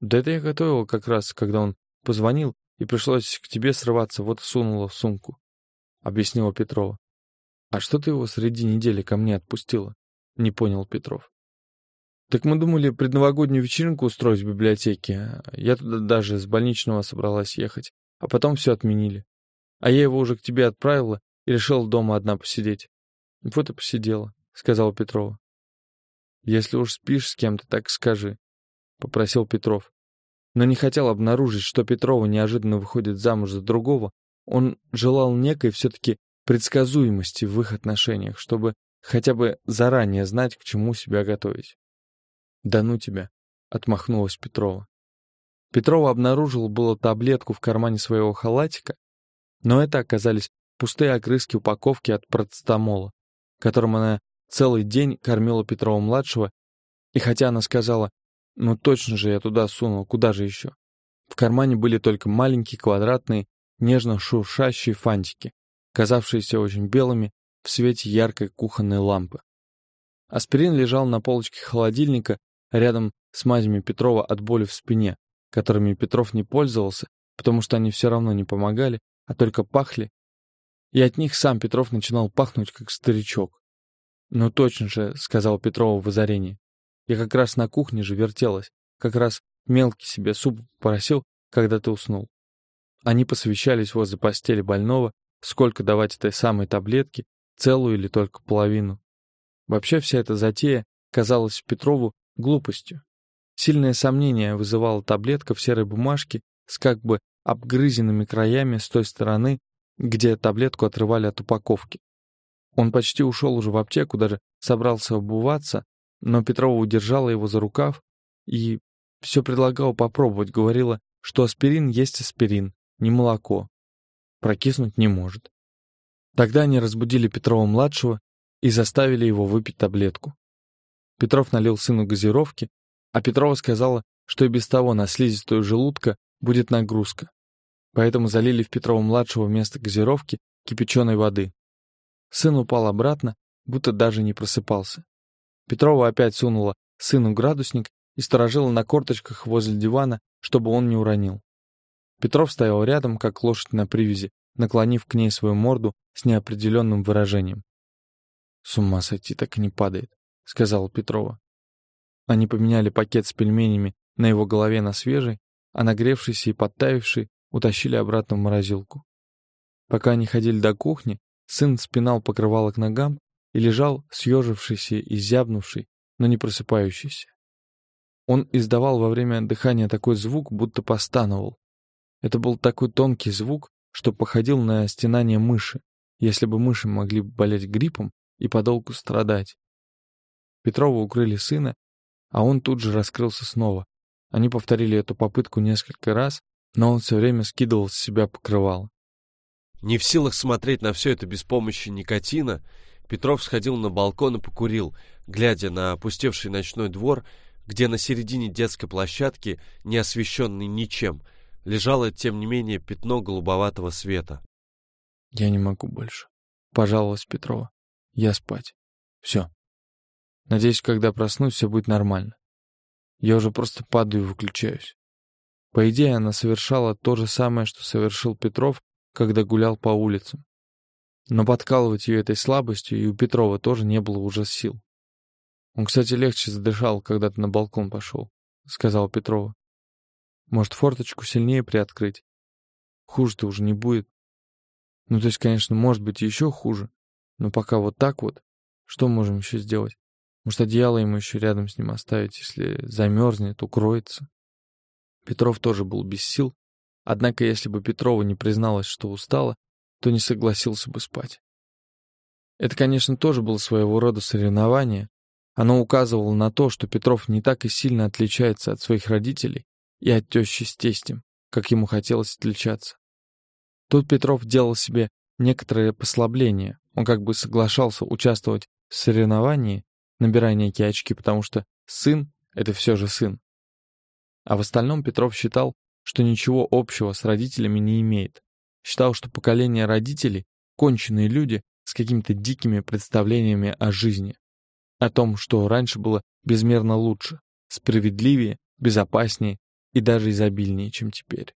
Speaker 1: «Да это я готовил как раз, когда он позвонил, и пришлось к тебе срываться, вот сунула в сумку», — объяснила Петрова. «А что ты его среди недели ко мне отпустила?» — не понял Петров. «Так мы думали предновогоднюю вечеринку устроить в библиотеке. Я туда даже с больничного собралась ехать, а потом все отменили. А я его уже к тебе отправила и решил дома одна посидеть. Вот и посидела, сказал Петрова. Если уж спишь с кем-то, так скажи, попросил Петров. Но не хотел обнаружить, что Петрова неожиданно выходит замуж за другого. Он желал некой все-таки предсказуемости в их отношениях, чтобы хотя бы заранее знать, к чему себя готовить. «Да ну тебя!» — отмахнулась Петрова. Петрова обнаружила было таблетку в кармане своего халатика, но это оказались пустые огрызки упаковки от процетамола которым она целый день кормила Петрова-младшего, и хотя она сказала, ну точно же я туда сунул, куда же еще? В кармане были только маленькие квадратные, нежно шуршащие фантики, казавшиеся очень белыми в свете яркой кухонной лампы. Аспирин лежал на полочке холодильника рядом с мазями Петрова от боли в спине, которыми Петров не пользовался, потому что они все равно не помогали, а только пахли и от них сам Петров начинал пахнуть, как старичок. «Ну точно же», — сказал Петрова в озарении. «Я как раз на кухне же вертелась, как раз мелкий себе суп поросил, когда ты уснул». Они посвящались возле постели больного, сколько давать этой самой таблетки, целую или только половину. Вообще вся эта затея казалась Петрову глупостью. Сильное сомнение вызывала таблетка в серой бумажке с как бы обгрызенными краями с той стороны, где таблетку отрывали от упаковки. Он почти ушел уже в аптеку, даже собрался обуваться, но Петрова удержала его за рукав и все предлагала попробовать, говорила, что аспирин есть аспирин, не молоко. Прокиснуть не может. Тогда они разбудили Петрова-младшего и заставили его выпить таблетку. Петров налил сыну газировки, а Петрова сказала, что и без того на слизистую желудка будет нагрузка. Поэтому залили в Петрова-младшего вместо газировки кипяченой воды. Сын упал обратно, будто даже не просыпался. Петрова опять сунула сыну градусник и сторожила на корточках возле дивана, чтобы он не уронил. Петров стоял рядом, как лошадь на привязи, наклонив к ней свою морду с неопределенным выражением. «С ума сойти так и не падает», — сказала Петрова. Они поменяли пакет с пельменями на его голове на свежий, а нагревшийся и подтаивший утащили обратно в морозилку. Пока они ходили до кухни, сын спинал покрывало к ногам и лежал съежившийся и зябнувший, но не просыпающийся. Он издавал во время дыхания такой звук, будто постановал. Это был такой тонкий звук, что походил на стенание мыши, если бы мыши могли болеть гриппом и подолгу страдать. Петрова укрыли сына, а он тут же раскрылся снова. Они повторили эту попытку несколько раз, но он все время скидывал с себя покрывало.
Speaker 2: Не в силах смотреть на все это без помощи никотина, Петров сходил на балкон и покурил, глядя на опустевший ночной двор где на середине детской площадки, не освещенной ничем, лежало, тем не менее, пятно голубоватого света.
Speaker 1: «Я не могу больше», — пожаловалась Петрова. «Я спать. Все. Надеюсь, когда проснусь, все будет нормально. Я уже просто падаю и выключаюсь». По идее, она совершала то же самое, что совершил Петров, когда гулял по улицам. Но подкалывать ее этой слабостью и у Петрова тоже не было уже сил. Он, кстати, легче задышал, когда ты на балкон пошел, — сказал Петрова. Может, форточку сильнее приоткрыть? Хуже-то уже не будет. Ну, то есть, конечно, может быть еще хуже. Но пока вот так вот, что можем еще сделать? Может, одеяло ему еще рядом с ним оставить, если замерзнет, укроется? Петров тоже был без сил, однако если бы Петрова не призналась, что устала, то не согласился бы спать. Это, конечно, тоже было своего рода соревнование, оно указывало на то, что Петров не так и сильно отличается от своих родителей и от тещи с тестем, как ему хотелось отличаться. Тут Петров делал себе некоторое послабление. Он как бы соглашался участвовать в соревновании, набирая некие очки, потому что сын — это все же сын. А в остальном Петров считал, что ничего общего с родителями не имеет. Считал, что поколение родителей — конченые люди с какими-то дикими представлениями о жизни о том, что раньше было безмерно лучше, справедливее, безопаснее и даже изобильнее, чем теперь.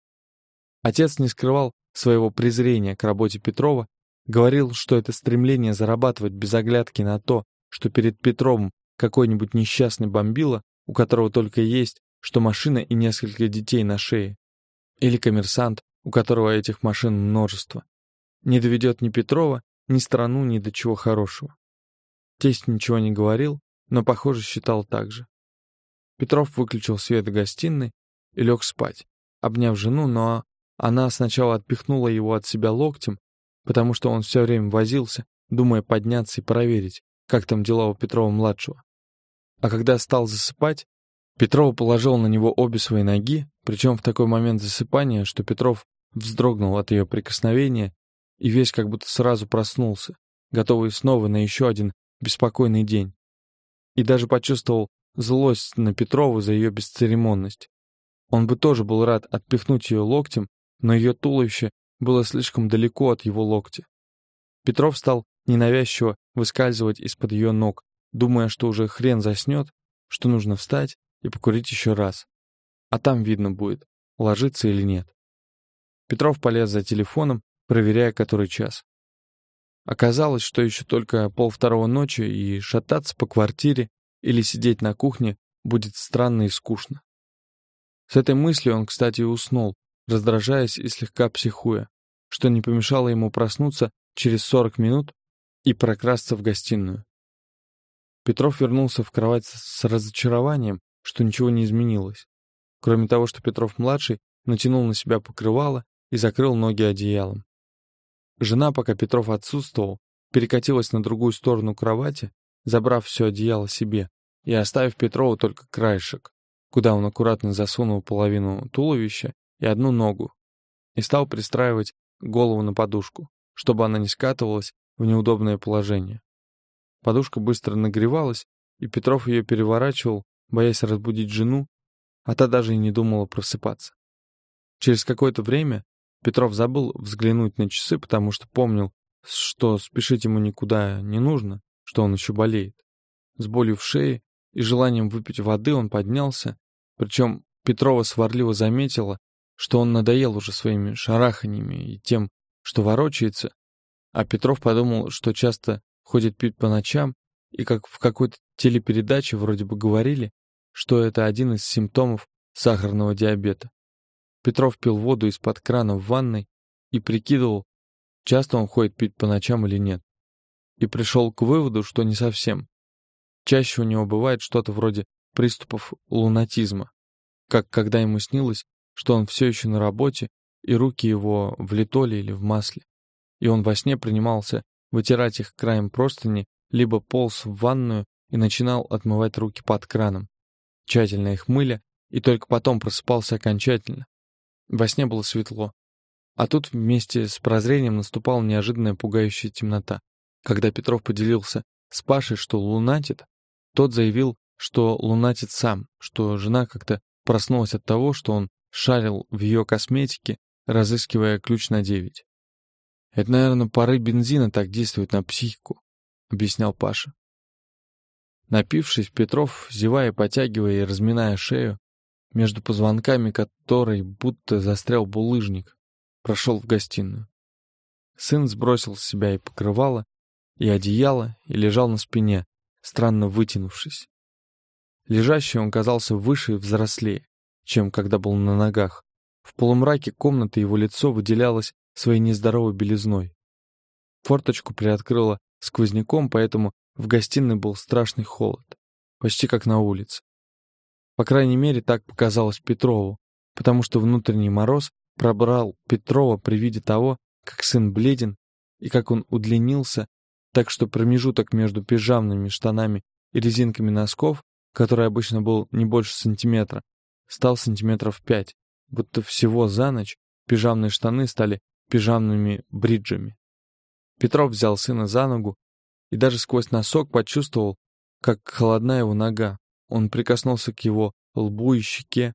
Speaker 1: Отец не скрывал своего презрения к работе Петрова, говорил, что это стремление зарабатывать без оглядки на то, что перед Петровым какой-нибудь несчастный бомбила, у которого только есть, что машина и несколько детей на шее, или коммерсант, у которого этих машин множество, не доведет ни Петрова, ни страну ни до чего хорошего. Тесть ничего не говорил, но, похоже, считал так же. Петров выключил свет в гостиной и лег спать, обняв жену, но она сначала отпихнула его от себя локтем, потому что он все время возился, думая подняться и проверить, как там дела у Петрова-младшего. А когда стал засыпать, Петров положил на него обе свои ноги, причем в такой момент засыпания, что Петров вздрогнул от ее прикосновения и весь как будто сразу проснулся, готовый снова на еще один беспокойный день. И даже почувствовал злость на Петрову за ее бесцеремонность. Он бы тоже был рад отпихнуть ее локтем, но ее туловище было слишком далеко от его локтя. Петров стал ненавязчиво выскальзывать из-под ее ног, думая, что уже хрен заснет, что нужно встать и покурить еще раз. А там видно будет, ложиться или нет. Петров полез за телефоном, проверяя который час. Оказалось, что еще только полвторого ночи, и шататься по квартире или сидеть на кухне будет странно и скучно. С этой мыслью он, кстати, уснул, раздражаясь и слегка психуя, что не помешало ему проснуться через сорок минут и прокрасться в гостиную. Петров вернулся в кровать с разочарованием, что ничего не изменилось. Кроме того, что Петров-младший натянул на себя покрывало и закрыл ноги одеялом. Жена, пока Петров отсутствовал, перекатилась на другую сторону кровати, забрав все одеяло себе и оставив Петрову только краешек, куда он аккуратно засунул половину туловища и одну ногу, и стал пристраивать голову на подушку, чтобы она не скатывалась в неудобное положение. Подушка быстро нагревалась, и Петров ее переворачивал, боясь разбудить жену, а та даже и не думала просыпаться. Через какое-то время Петров забыл взглянуть на часы, потому что помнил, что спешить ему никуда не нужно, что он еще болеет. С болью в шее и желанием выпить воды он поднялся, причем Петрова сварливо заметила, что он надоел уже своими шараханиями и тем, что ворочается, а Петров подумал, что часто ходит пить по ночам, и как в какой-то телепередаче вроде бы говорили, что это один из симптомов сахарного диабета. Петров пил воду из-под крана в ванной и прикидывал, часто он ходит пить по ночам или нет. И пришел к выводу, что не совсем. Чаще у него бывает что-то вроде приступов лунатизма, как когда ему снилось, что он все еще на работе, и руки его в литоле или в масле. И он во сне принимался вытирать их краем простыни, либо полз в ванную и начинал отмывать руки под краном, тщательно их мыля, и только потом просыпался окончательно. Во сне было светло. А тут вместе с прозрением наступала неожиданная пугающая темнота. Когда Петров поделился с Пашей, что лунатит, тот заявил, что лунатит сам, что жена как-то проснулась от того, что он шарил в ее косметике, разыскивая ключ на девять. «Это, наверное, пары бензина так действуют на психику», — объяснял Паша. Напившись, Петров, зевая, потягивая и разминая шею, между позвонками которой будто застрял булыжник, прошел в гостиную. Сын сбросил с себя и покрывало, и одеяло, и лежал на спине, странно вытянувшись. Лежащий он казался выше и взрослее, чем когда был на ногах. В полумраке комнаты его лицо выделялось своей нездоровой белизной. Форточку приоткрыло сквозняком, поэтому в гостиной был страшный холод, почти как на улице. По крайней мере, так показалось Петрову, потому что внутренний мороз пробрал Петрова при виде того, как сын бледен и как он удлинился, так что промежуток между пижамными штанами и резинками носков, который обычно был не больше сантиметра, стал сантиметров пять, будто всего за ночь пижамные штаны стали пижамными бриджами. Петров взял сына за ногу и даже сквозь носок почувствовал, как холодна его нога. Он прикоснулся к его лбу и щеке,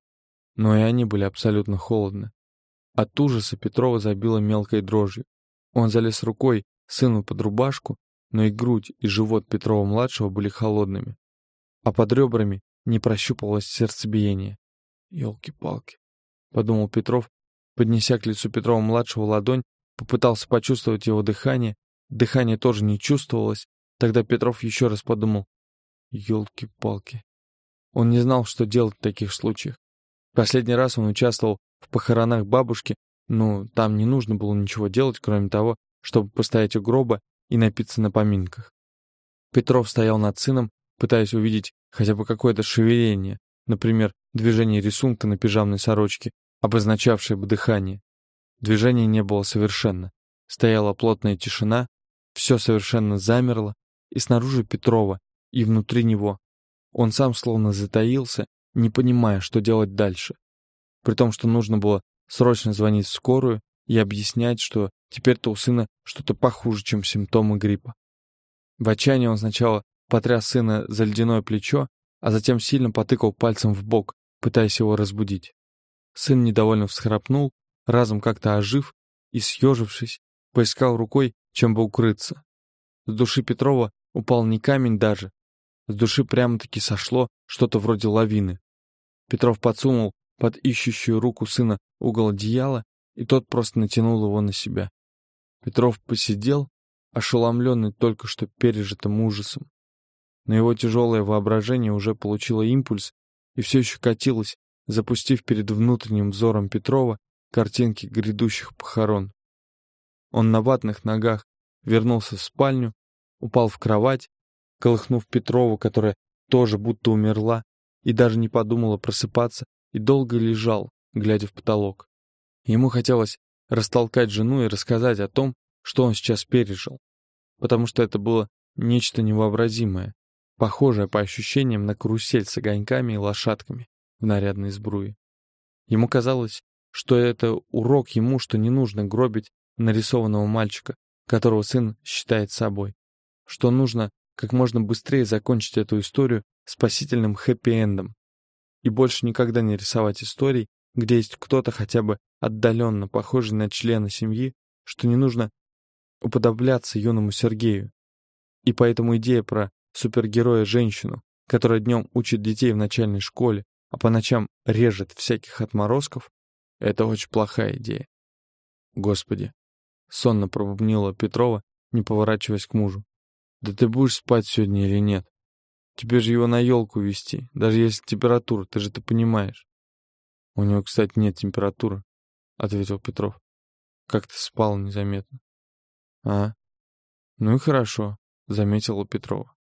Speaker 1: но и они были абсолютно холодны. От ужаса Петрова забило мелкой дрожью. Он залез рукой сыну под рубашку, но и грудь, и живот Петрова-младшего были холодными, а под ребрами не прощупывалось сердцебиение. «Елки-палки», — подумал Петров, поднеся к лицу Петрова-младшего ладонь, попытался почувствовать его дыхание, дыхание тоже не чувствовалось, тогда Петров еще раз подумал, «Елки-палки». Он не знал, что делать в таких случаях. Последний раз он участвовал в похоронах бабушки, но там не нужно было ничего делать, кроме того, чтобы постоять у гроба и напиться на поминках. Петров стоял над сыном, пытаясь увидеть хотя бы какое-то шевеление, например, движение рисунка на пижамной сорочке, обозначавшее бы дыхание. Движения не было совершенно. Стояла плотная тишина, все совершенно замерло, и снаружи Петрова, и внутри него. Он сам словно затаился, не понимая, что делать дальше. При том, что нужно было срочно звонить в скорую и объяснять, что теперь-то у сына что-то похуже, чем симптомы гриппа. В отчаянии он сначала потряс сына за ледяное плечо, а затем сильно потыкал пальцем в бок, пытаясь его разбудить. Сын недовольно всхрапнул, разом как-то ожив и, съежившись, поискал рукой, чем бы укрыться. С души Петрова упал не камень даже, с души прямо-таки сошло что-то вроде лавины. Петров подсунул под ищущую руку сына угол одеяла, и тот просто натянул его на себя. Петров посидел, ошеломленный только что пережитым ужасом. Но его тяжелое воображение уже получило импульс и все еще катилось, запустив перед внутренним взором Петрова картинки грядущих похорон. Он на ватных ногах вернулся в спальню, упал в кровать, колыхнув Петрову, которая тоже будто умерла и даже не подумала просыпаться, и долго лежал, глядя в потолок. Ему хотелось растолкать жену и рассказать о том, что он сейчас пережил. потому что это было нечто невообразимое, похожее по ощущениям на карусель с огоньками и лошадками в нарядной сбруе. Ему казалось, что это урок ему, что не нужно гробить нарисованного мальчика, которого сын считает собой, что нужно как можно быстрее закончить эту историю спасительным хэппи-эндом и больше никогда не рисовать историй, где есть кто-то хотя бы отдаленно похожий на члена семьи, что не нужно уподобляться юному Сергею. И поэтому идея про супергероя-женщину, которая днем учит детей в начальной школе, а по ночам режет всяких отморозков, это очень плохая идея. Господи, сонно пробубнила Петрова, не поворачиваясь к мужу. Да ты будешь спать сегодня или нет? Тебе же его на елку вести, даже если температура, ты же ты понимаешь. У него, кстати, нет температуры, ответил Петров. Как ты спал незаметно. А? Ну и хорошо, заметила Петрова.